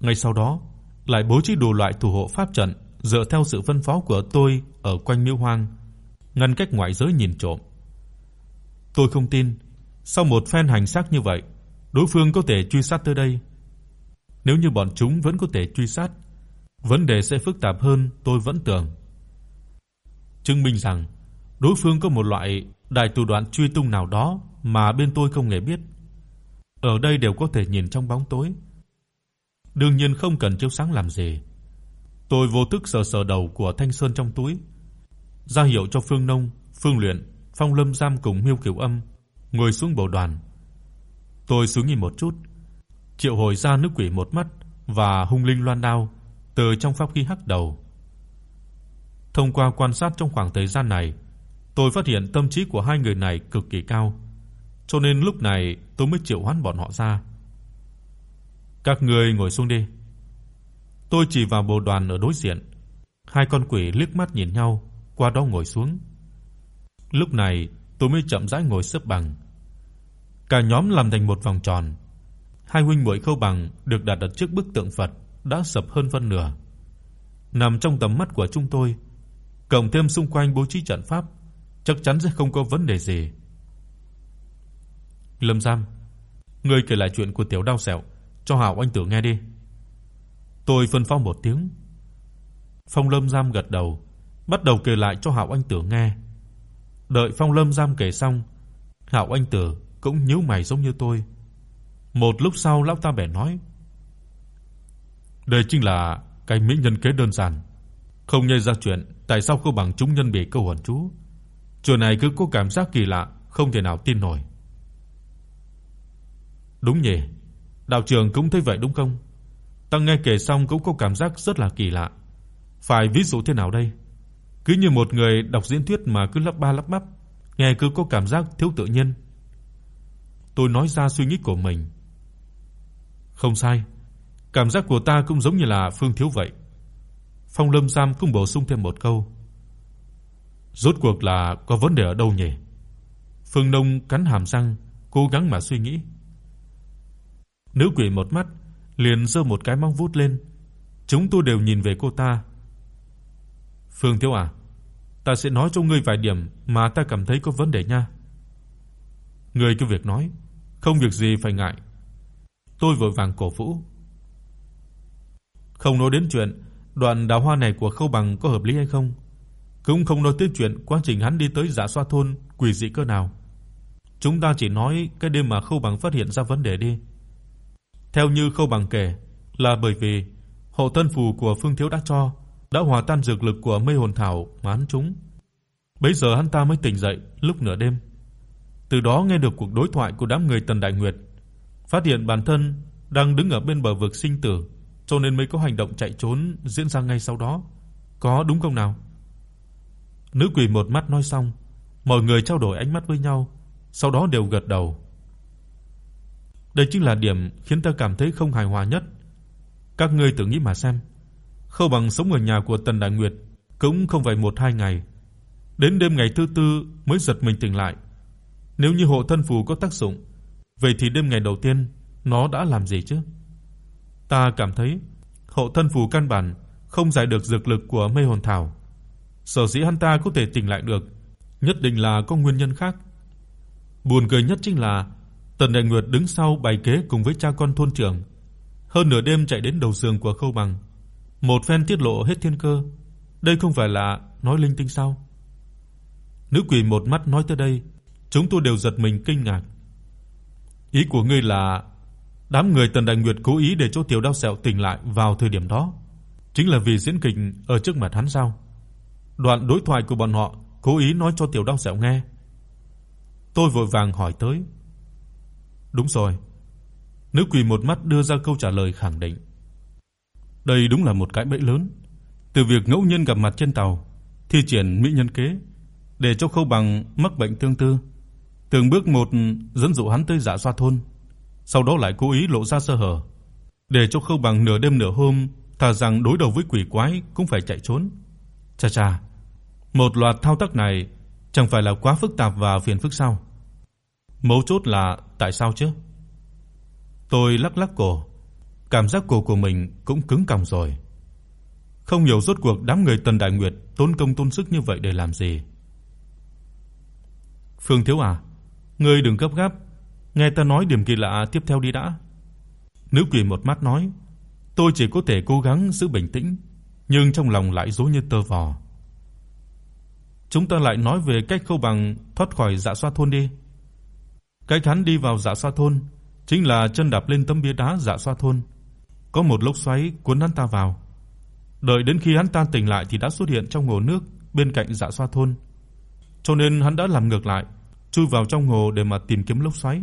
Ngay sau đó, lại bố trí đồ loại thủ hộ pháp trận dựa theo sự phân phó của tôi ở quanh Miêu Hoang, ngăn cách ngoại giới nhìn trộm. Tôi không tin, sau một phen hành xác như vậy, đối phương có thể truy sát tới đây. Nếu như bọn chúng vẫn có thể truy sát, vấn đề sẽ phức tạp hơn tôi vẫn tưởng. Chứng minh rằng đối phương có một loại đại thủ đoạn truy tung nào đó mà bên tôi không hề biết. Ở đây đều có thể nhìn trong bóng tối. Đương nhiên không cần chiếu sáng làm gì. Tôi vô thức sờ sờ đầu của Thanh Sơn trong túi, ra hiệu cho Phương Nông, Phương Luyện, Phong Lâm Giam cùng Miêu Kiều Âm ngồi xuống bầu đoàn. Tôi xuống nhìn một chút, triệu hồi ra nữ quỷ một mắt và hung linh loan đao từ trong pháp khí hắc đầu. Thông qua quan sát trong khoảng thời gian này, tôi phát hiện tâm trí của hai người này cực kỳ cao, cho nên lúc này tôi mới triệu hoán bọn họ ra. Các ngươi ngồi xuống đi. Tôi chỉ vào bồ đoàn ở đối diện. Hai con quỷ liếc mắt nhìn nhau, qua đó ngồi xuống. Lúc này, tôi mới chậm rãi ngồi xếp bằng. Cả nhóm làm thành một vòng tròn. Hai huynh muội Khâu Bằng được đặt ở trước bức tượng Phật đã sập hơn phân nửa. Nằm trong tầm mắt của chúng tôi, cộng thêm xung quanh bố trí trận pháp, chắc chắn sẽ không có vấn đề gì. Lâm Giam, ngươi kể lại chuyện của tiểu đau sẹo cho Hạo Anh Tử nghe đi." Tôi phân phó một tiếng. Phong Lâm Giam gật đầu, bắt đầu kể lại cho Hạo Anh Tử nghe. Đợi Phong Lâm Giam kể xong, Hạo Anh Tử cũng nhíu mày giống như tôi. Một lúc sau lão ta bèn nói: "Đây chính là cái mỹ nhân kế đơn giản, không nhây ra chuyện tại sao cô bằng chúng nhân bị câu hồn chú. Chuyện này cứ có cảm giác kỳ lạ, không thể nào tin nổi." Đúng nhỉ? Đạo trưởng cũng thấy vậy đúng không? Ta nghe kể xong cũng có cảm giác rất là kỳ lạ. Phải ví dụ thế nào đây? Cứ như một người đọc diễn thuyết mà cứ lắp ba lắp bắp, nghe cứ có cảm giác thiếu tự nhiên. Tôi nói ra suy nghĩ của mình. Không sai, cảm giác của ta cũng giống như là Phương Thiếu vậy. Phong Lâm Giam cũng bổ sung thêm một câu. Rốt cuộc là có vấn đề ở đâu nhỉ? Phương Nông cắn hàm răng, cố gắng mà suy nghĩ. Nữ quỷ một mắt liền giơ một cái móng vuốt lên. Chúng tôi đều nhìn về cô ta. Phương Thiếu à, ta sẽ nói cho ngươi vài điểm mà ta cảm thấy có vấn đề nha. Ngươi cứ việc nói, không việc gì phải ngại. Tôi vội vàng cổ vũ. Không nói đến chuyện đoạn đào hoa này của Khâu Bằng có hợp lý hay không, cũng không nói tới chuyện quá trình hắn đi tới Dạ Xoa thôn quỷ dị cơ nào. Chúng ta chỉ nói cái đêm mà Khâu Bằng phát hiện ra vấn đề đi. Theo như Khâu Bằng kể, là bởi vì Hộ thân phù của Phương thiếu đã cho, đã hòa tan dược lực của mê hồn thảo mà hắn trúng. Bấy giờ hắn ta mới tỉnh dậy lúc nửa đêm. Từ đó nghe được cuộc đối thoại của đám người Tần Đại Nguyệt, phát hiện bản thân đang đứng ở bên bờ vực sinh tử, cho nên mới có hành động chạy trốn diễn ra ngay sau đó. Có đúng không nào? Nữ quỷ một mắt nói xong, mọi người trao đổi ánh mắt với nhau, sau đó đều gật đầu. Đây chính là điểm khiến ta cảm thấy không hài hòa nhất. Các ngươi tự nghĩ mà xem, Khâu Bằng sống ở nhà của Tần Đại Nguyệt cũng không phải 1 2 ngày, đến đêm ngày thứ tư mới giật mình tỉnh lại. Nếu như hộ thân phù có tác dụng, vậy thì đêm ngày đầu tiên nó đã làm gì chứ? Ta cảm thấy hộ thân phù căn bản không giải được dược lực của mê hồn thảo. Sở dĩ hắn ta có thể tỉnh lại được, nhất định là có nguyên nhân khác. Buồn cười nhất chính là Tần Đại Nguyệt đứng sau bày kế cùng với cha con thôn trưởng, hơn nửa đêm chạy đến đầu giường của Khâu Bằng, một phen tiết lộ hết thiên cơ. Đây không phải là nói linh tinh sao? Nữ quỷ một mắt nói tới đây, chúng tôi đều giật mình kinh ngạc. Ý của ngươi là đám người Tần Đại Nguyệt cố ý để cho Tiểu Đao Sẹo tỉnh lại vào thời điểm đó, chính là vì diễn kịch ở trước mặt hắn sao? Đoạn đối thoại của bọn họ cố ý nói cho Tiểu Đao Sẹo nghe. Tôi vội vàng hỏi tới. Đúng rồi. Nữ quỷ một mắt đưa ra câu trả lời khẳng định. Đây đúng là một cái bẫy lớn. Từ việc ngẫu nhiên gặp mặt trên tàu, thi triển mỹ nhân kế để cho Khâu Bằng mắc bệnh tương tư từng bước một dẫn dụ hắn tới Dạ Xoa thôn, sau đó lại cố ý lộ ra sơ hở, để cho Khâu Bằng nửa đêm nửa hôm thà rằng đối đầu với quỷ quái cũng phải chạy trốn. Cha cha, một loạt thao tác này chẳng phải là quá phức tạp và phiền phức sao? Mấu chốt là tại sao chứ? Tôi lắc lắc cổ, cảm giác cổ của mình cũng cứng còng rồi. Không hiểu rốt cuộc đám người Tần Đại Nguyệt tốn công tốn sức như vậy để làm gì. Phương thiếu à, ngươi đừng gấp gáp, nghe ta nói điểm kỳ lạ tiếp theo đi đã. Nữ quỷ một mắt nói, tôi chỉ có thể cố gắng giữ bình tĩnh, nhưng trong lòng lại rối như tơ vò. Chúng ta lại nói về cách Khâu Bằng thoát khỏi Dạ Xoa thôn đi. Cái hắn đi vào Dạ Xoa thôn chính là chân đạp lên tấm bia đá Dạ Xoa thôn. Có một lốc xoáy cuốn hắn ta vào. Đợi đến khi hắn ta tỉnh lại thì đã xuất hiện trong hồ nước bên cạnh Dạ Xoa thôn. Cho nên hắn đã làm ngược lại, chui vào trong hồ để mà tìm kiếm lốc xoáy.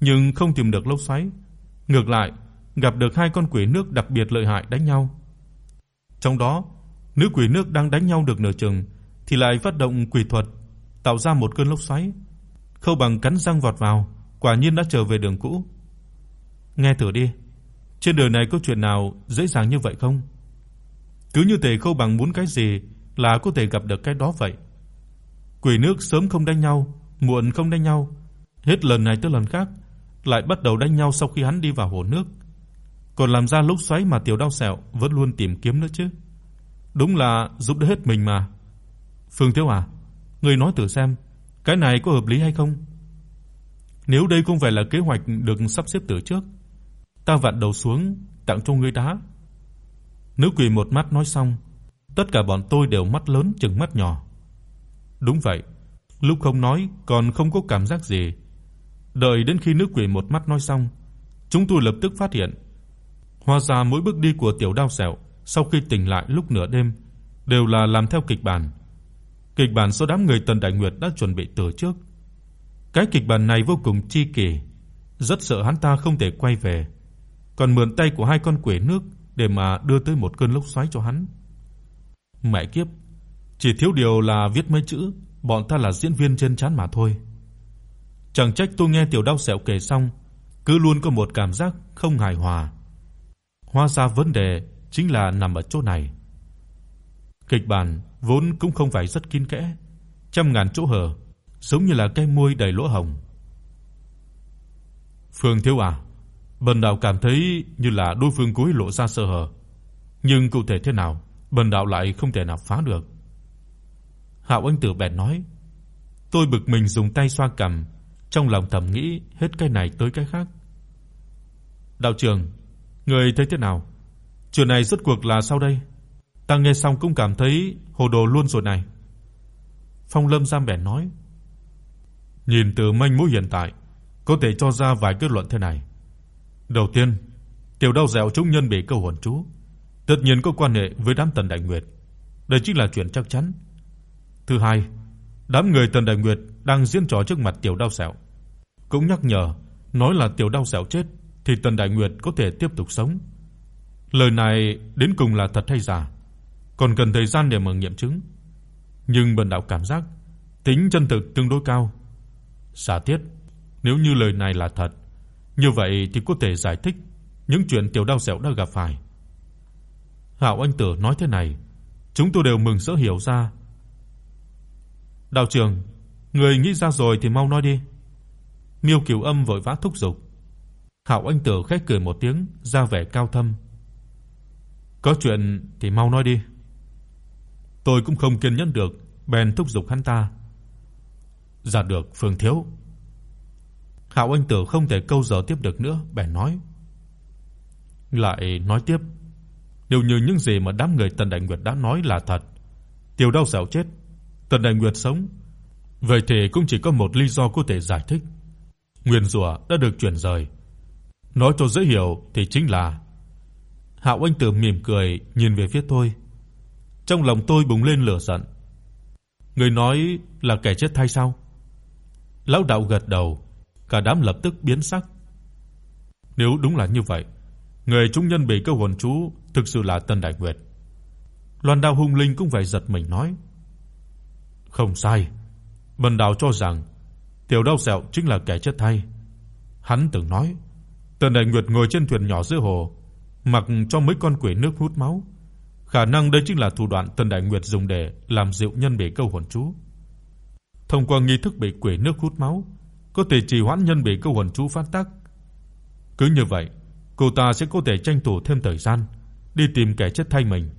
Nhưng không tìm được lốc xoáy, ngược lại gặp được hai con quỷ nước đặc biệt lợi hại đánh nhau. Trong đó, nữ quỷ nước đang đánh nhau được nửa chừng thì lại phát động quỷ thuật, tạo ra một cơn lốc xoáy. Khâu Bằng cắn răng vọt vào, quả nhiên đã trở về đường cũ. Nghe thử đi, trên đời này có chuyện nào dễ dàng như vậy không? Cứ như thể Khâu Bằng muốn cái gì là có thể gặp được cái đó vậy. Quỷ nước sớm không đánh nhau, muộn không đánh nhau, hết lần này tới lần khác lại bắt đầu đánh nhau sau khi hắn đi vào hồ nước. Còn làm ra lúc xoáy mà Tiểu đau Sẹo vẫn luôn tìm kiếm nữa chứ. Đúng là giúp đỡ hết mình mà. Phương Thiếu à, ngươi nói thử xem, cái này có hợp lý hay không? Nếu đây không phải là kế hoạch được sắp xếp từ trước, ta vặn đầu xuống tặng cho ngươi đá. Nữ quỷ một mắt nói xong, tất cả bọn tôi đều mắt lớn trừng mắt nhỏ. Đúng vậy, lúc không nói còn không có cảm giác gì. Đợi đến khi nữ quỷ một mắt nói xong, chúng tôi lập tức phát hiện, hóa ra mỗi bước đi của tiểu đao sẹo sau khi tỉnh lại lúc nửa đêm đều là làm theo kịch bản. Kịch bản do đám người Tần Đại Nguyệt đã chuẩn bị từ trước. Cái kịch bản này vô cùng chi kỳ, rất sợ hắn ta không thể quay về, còn mượn tay của hai con quỷ nước để mà đưa tới một cơn lốc xoáy cho hắn. Mẹ kiếp, chỉ thiếu điều là viết mấy chữ, bọn ta là diễn viên trên chán mà thôi. Chẳng trách tôi nghe tiểu đau sẹo kể xong, cứ luôn có một cảm giác không hài hòa. Hóa ra vấn đề chính là nằm ở chỗ này. Kịch bản vốn cũng không phải rất kín kẽ, trăm ngàn chỗ hở, giống như là cái môi đầy lỗ hổng. Phương Thiếu à, Bần đạo cảm thấy như là đối phương cố ý lộ ra sơ hở, nhưng cụ thể thế nào, bần đạo lại không thể nào phá được. Hạo Anh Tử bèn nói, tôi bực mình dùng tay xoa cằm, trong lòng thầm nghĩ hết cái này tới cái khác. Đạo trưởng, người thấy thế nào? Chuyện này rốt cuộc là sao đây? Ta nghe xong cũng cảm thấy hồ đồ luôn rồi này. Phong Lâm Giang bèn nói, nhìn từ manh mối hiện tại, có thể cho ra vài kết luận thế này. Đầu tiên, tiểu đau dẻo chúng nhân bị câu hồn chú, tất nhiên có quan hệ với đám Tần Đại Nguyệt. Đây chính là chuyện chắc chắn. Thứ hai, đám người Tần Đại Nguyệt đang diễn trò trước mặt Tiểu Đao dẻo. cũng nhắc nhở, nói là Tiểu Đao dẻo chết thì Tần Đại Nguyệt có thể tiếp tục sống. Lời này đến cùng là thật hay giả, còn cần thời gian để mà nghiệm chứng. Nhưng Bần đạo cảm giác tính chân thực tương đối cao. Giả thiết, nếu như lời này là thật, như vậy thì có thể giải thích những chuyện Tiểu Đao dẻo đã gặp phải. Hạo Anh Tử nói thế này, chúng tôi đều mừng rỡ hiểu ra. Đạo trưởng, người nghĩ ra rồi thì mau nói đi. Miêu Kiều Âm vội vã thúc giục. Hạo Anh Tử khẽ cười một tiếng, ra vẻ cao thâm. Có chuyện thì mau nói đi. Tôi cũng không kiên nhẫn được, bèn thúc giục hắn ta. Dạ được, Phương thiếu. Hạo Anh Tử không thể câu giờ tiếp được nữa, bèn nói. Lại nói tiếp, nếu như những gì mà đám người Tần Đại Nguyệt đã nói là thật, Tiêu Đao Sẹo chết, Tần Đại Nguyệt sống, vậy thì cũng chỉ có một lý do có thể giải thích. Nguyên rủa đã được chuyển rời. Nói cho dễ hiểu thì chính là Hạo Anh Tử mỉm cười nhìn về phía tôi. Trong lòng tôi bùng lên lửa giận. Người nói là kẻ chết thay sao? Lão đạo gật đầu, cả đám lập tức biến sắc. Nếu đúng là như vậy, người chúng nhân bị câu hồn chú thực sự là Tân Đại Nguyệt. Loan Đao hung linh cũng phải giật mình nói: "Không sai, Bần đạo cho rằng Tiểu Đao Sẹo chính là kẻ chết thay. Hắn từng nói, tần Đại Nguyệt ngồi trên thuyền nhỏ giữa hồ, mặc cho mấy con quỷ nước hút máu. Khả năng đây chính là thủ đoạn tần Đại Nguyệt dùng để làm dịu nhân bị câu hồn chú. Thông qua nghi thức bị quỷ nước hút máu, có thể trì hoãn nhân bị câu hồn chú phát tác. Cứ như vậy, cô ta sẽ có thể tranh thủ thêm thời gian đi tìm kẻ chết thay mình.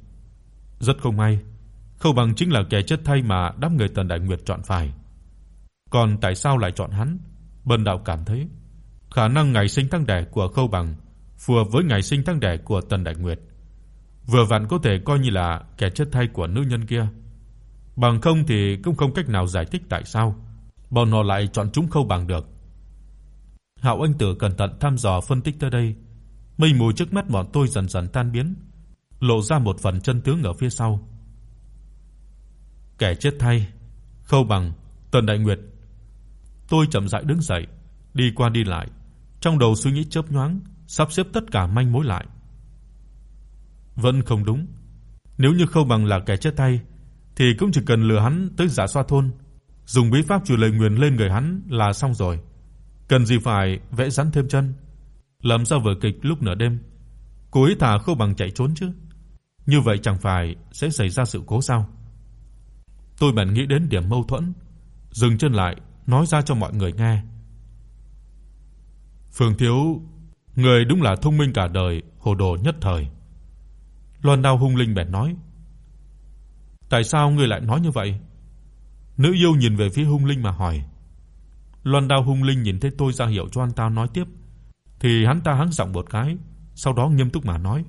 Rất không may, Khâu Bằng chính là kẻ chết thay mà đám người Tần Đại Nguyệt chọn phải. Còn tại sao lại chọn hắn? Bần đạo cảm thấy khả năng ngày sinh tháng đẻ của Khâu Bằng phù hợp với ngày sinh tháng đẻ của Tần Đại Nguyệt. Vừa vặn có thể coi như là kẻ chết thay của nữ nhân kia. Bằng không thì cũng không cách nào giải thích tại sao bọn họ lại chọn chúng Khâu Bằng được. Hạo Anh Tử cẩn thận thăm dò phân tích tới đây, mây mù trước mắt bọn tôi dần dần tan biến, lộ ra một phần chân tướng ở phía sau. Kẻ chết thay, Khâu Bằng, Tần Đại Nguyệt. Tôi chậm rãi đứng dậy, đi qua đi lại, trong đầu suy nghĩ chớp nhoáng, sắp xếp tất cả manh mối lại. Vẫn không đúng. Nếu như Khâu Bằng là kẻ chết thay thì cũng chỉ cần lừa hắn tới giả Xoa thôn, dùng bí pháp trừ lời nguyền lên người hắn là xong rồi. Cần gì phải vẽ rắn thêm chân, làm sao vở kịch lúc nửa đêm. Cố ý thả Khâu Bằng chạy trốn chứ. Như vậy chẳng phải sẽ xảy ra sự cố sao? Tôi bèn nghĩ đến điểm mâu thuẫn, dừng chân lại, nói ra cho mọi người nghe. Phương thiếu, người đúng là thông minh cả đời, hồ đồ nhất thời. Loan Đao hung linh bèn nói: "Tại sao ngươi lại nói như vậy?" Nữ yêu nhìn về phía hung linh mà hỏi. Loan Đao hung linh nhìn thấy tôi ra hiệu cho anh ta nói tiếp, thì hắn ta hắng giọng một cái, sau đó nghiêm túc mà nói: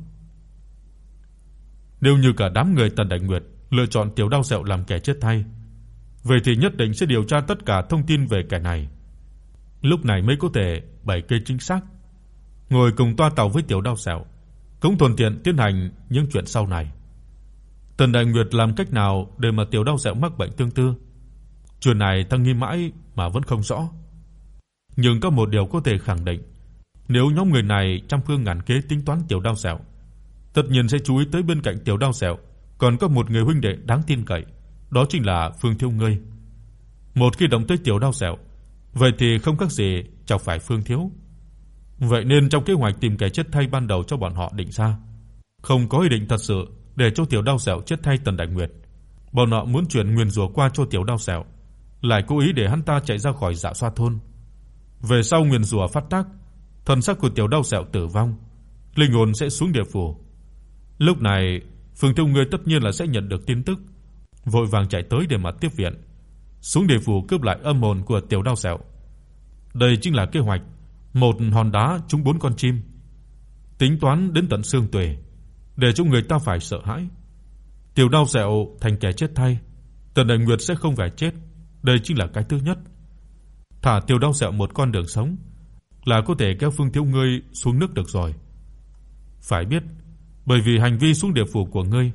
"Nếu như cả đám người Tần Đại Nguyệt lựa chọn Tiểu Đao Sẹo làm kẻ chết thay, vậy thì nhất định sẽ điều tra tất cả thông tin về kẻ này. Lúc này mới có thể bày kê chính xác. Ngồi cùng toa tàu với Tiểu Đao Sẹo, cũng thuận tiện tiến hành những chuyện sau này. Tần Đại Nguyệt làm cách nào để mà Tiểu Đao Sẹo mắc bệnh tương tư? Chuyện này ta nghi mãi mà vẫn không rõ. Nhưng có một điều có thể khẳng định, nếu nhóm người này trăm phương ngàn kế tính toán Tiểu Đao Sẹo, tất nhiên sẽ chú ý tới bên cạnh Tiểu Đao Sẹo còn có một người huynh đệ đáng tin cậy, đó chính là Phương Thiếu ngươi. Một khi động tới tiểu đau sẹo, vậy thì không khác gì chọc phải Phương Thiếu. Vậy nên trong kế hoạch tìm kẻ chết thay ban đầu cho bọn họ định ra, không có ý định thật sự để cho tiểu đau sẹo chết thay Tần Đại Nguyệt. Bọn họ muốn chuyển nguyên rủa qua cho tiểu đau sẹo, lại cố ý để hắn ta chạy ra khỏi Dạ Xoa thôn. Về sau nguyên rủa phát tác, thần sắc của tiểu đau sẹo tử vong, linh hồn sẽ xuống địa phủ. Lúc này, Phương Thông người tất nhiên là sẽ nhận được tin tức, vội vàng chạy tới để mà tiếp viện, xuống địa phủ cướp lại âm hồn của Tiểu đau Sẹo. Đây chính là kế hoạch một hòn đá trúng bốn con chim, tính toán đến tận xương tủy, để cho người ta phải sợ hãi. Tiểu Đao Sẹo thành kẻ chết thay, Tần Đại Nguyệt sẽ không phải chết, đây chính là cái thứ nhất. Thả Tiểu Đao Sẹo một con đường sống là có thể kéo Phương Thiếu ngươi xuống nước được rồi. Phải biết, Bởi vì hành vi xuống địa phủ của ngươi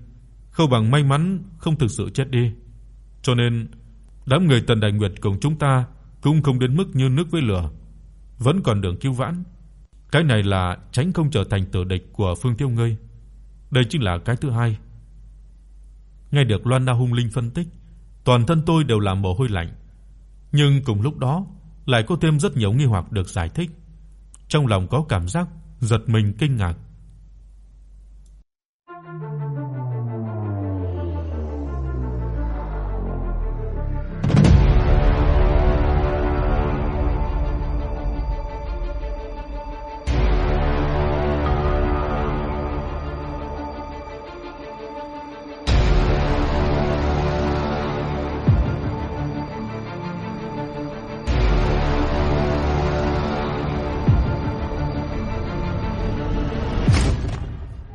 không bằng may mắn không thực sự chết đi. Cho nên đám người Tần Đại Nguyệt cùng chúng ta cũng không đến mức như nước với lửa, vẫn còn đường cứu vãn. Cái này là tránh không trở thành tử địch của Phương Tiêu ngươi. Đây chính là cái thứ hai. Nghe được Loan Na hung linh phân tích, toàn thân tôi đều là mồ hôi lạnh. Nhưng cùng lúc đó, lại có thêm rất nhiều nghi hoặc được giải thích. Trong lòng có cảm giác giật mình kinh ngạc.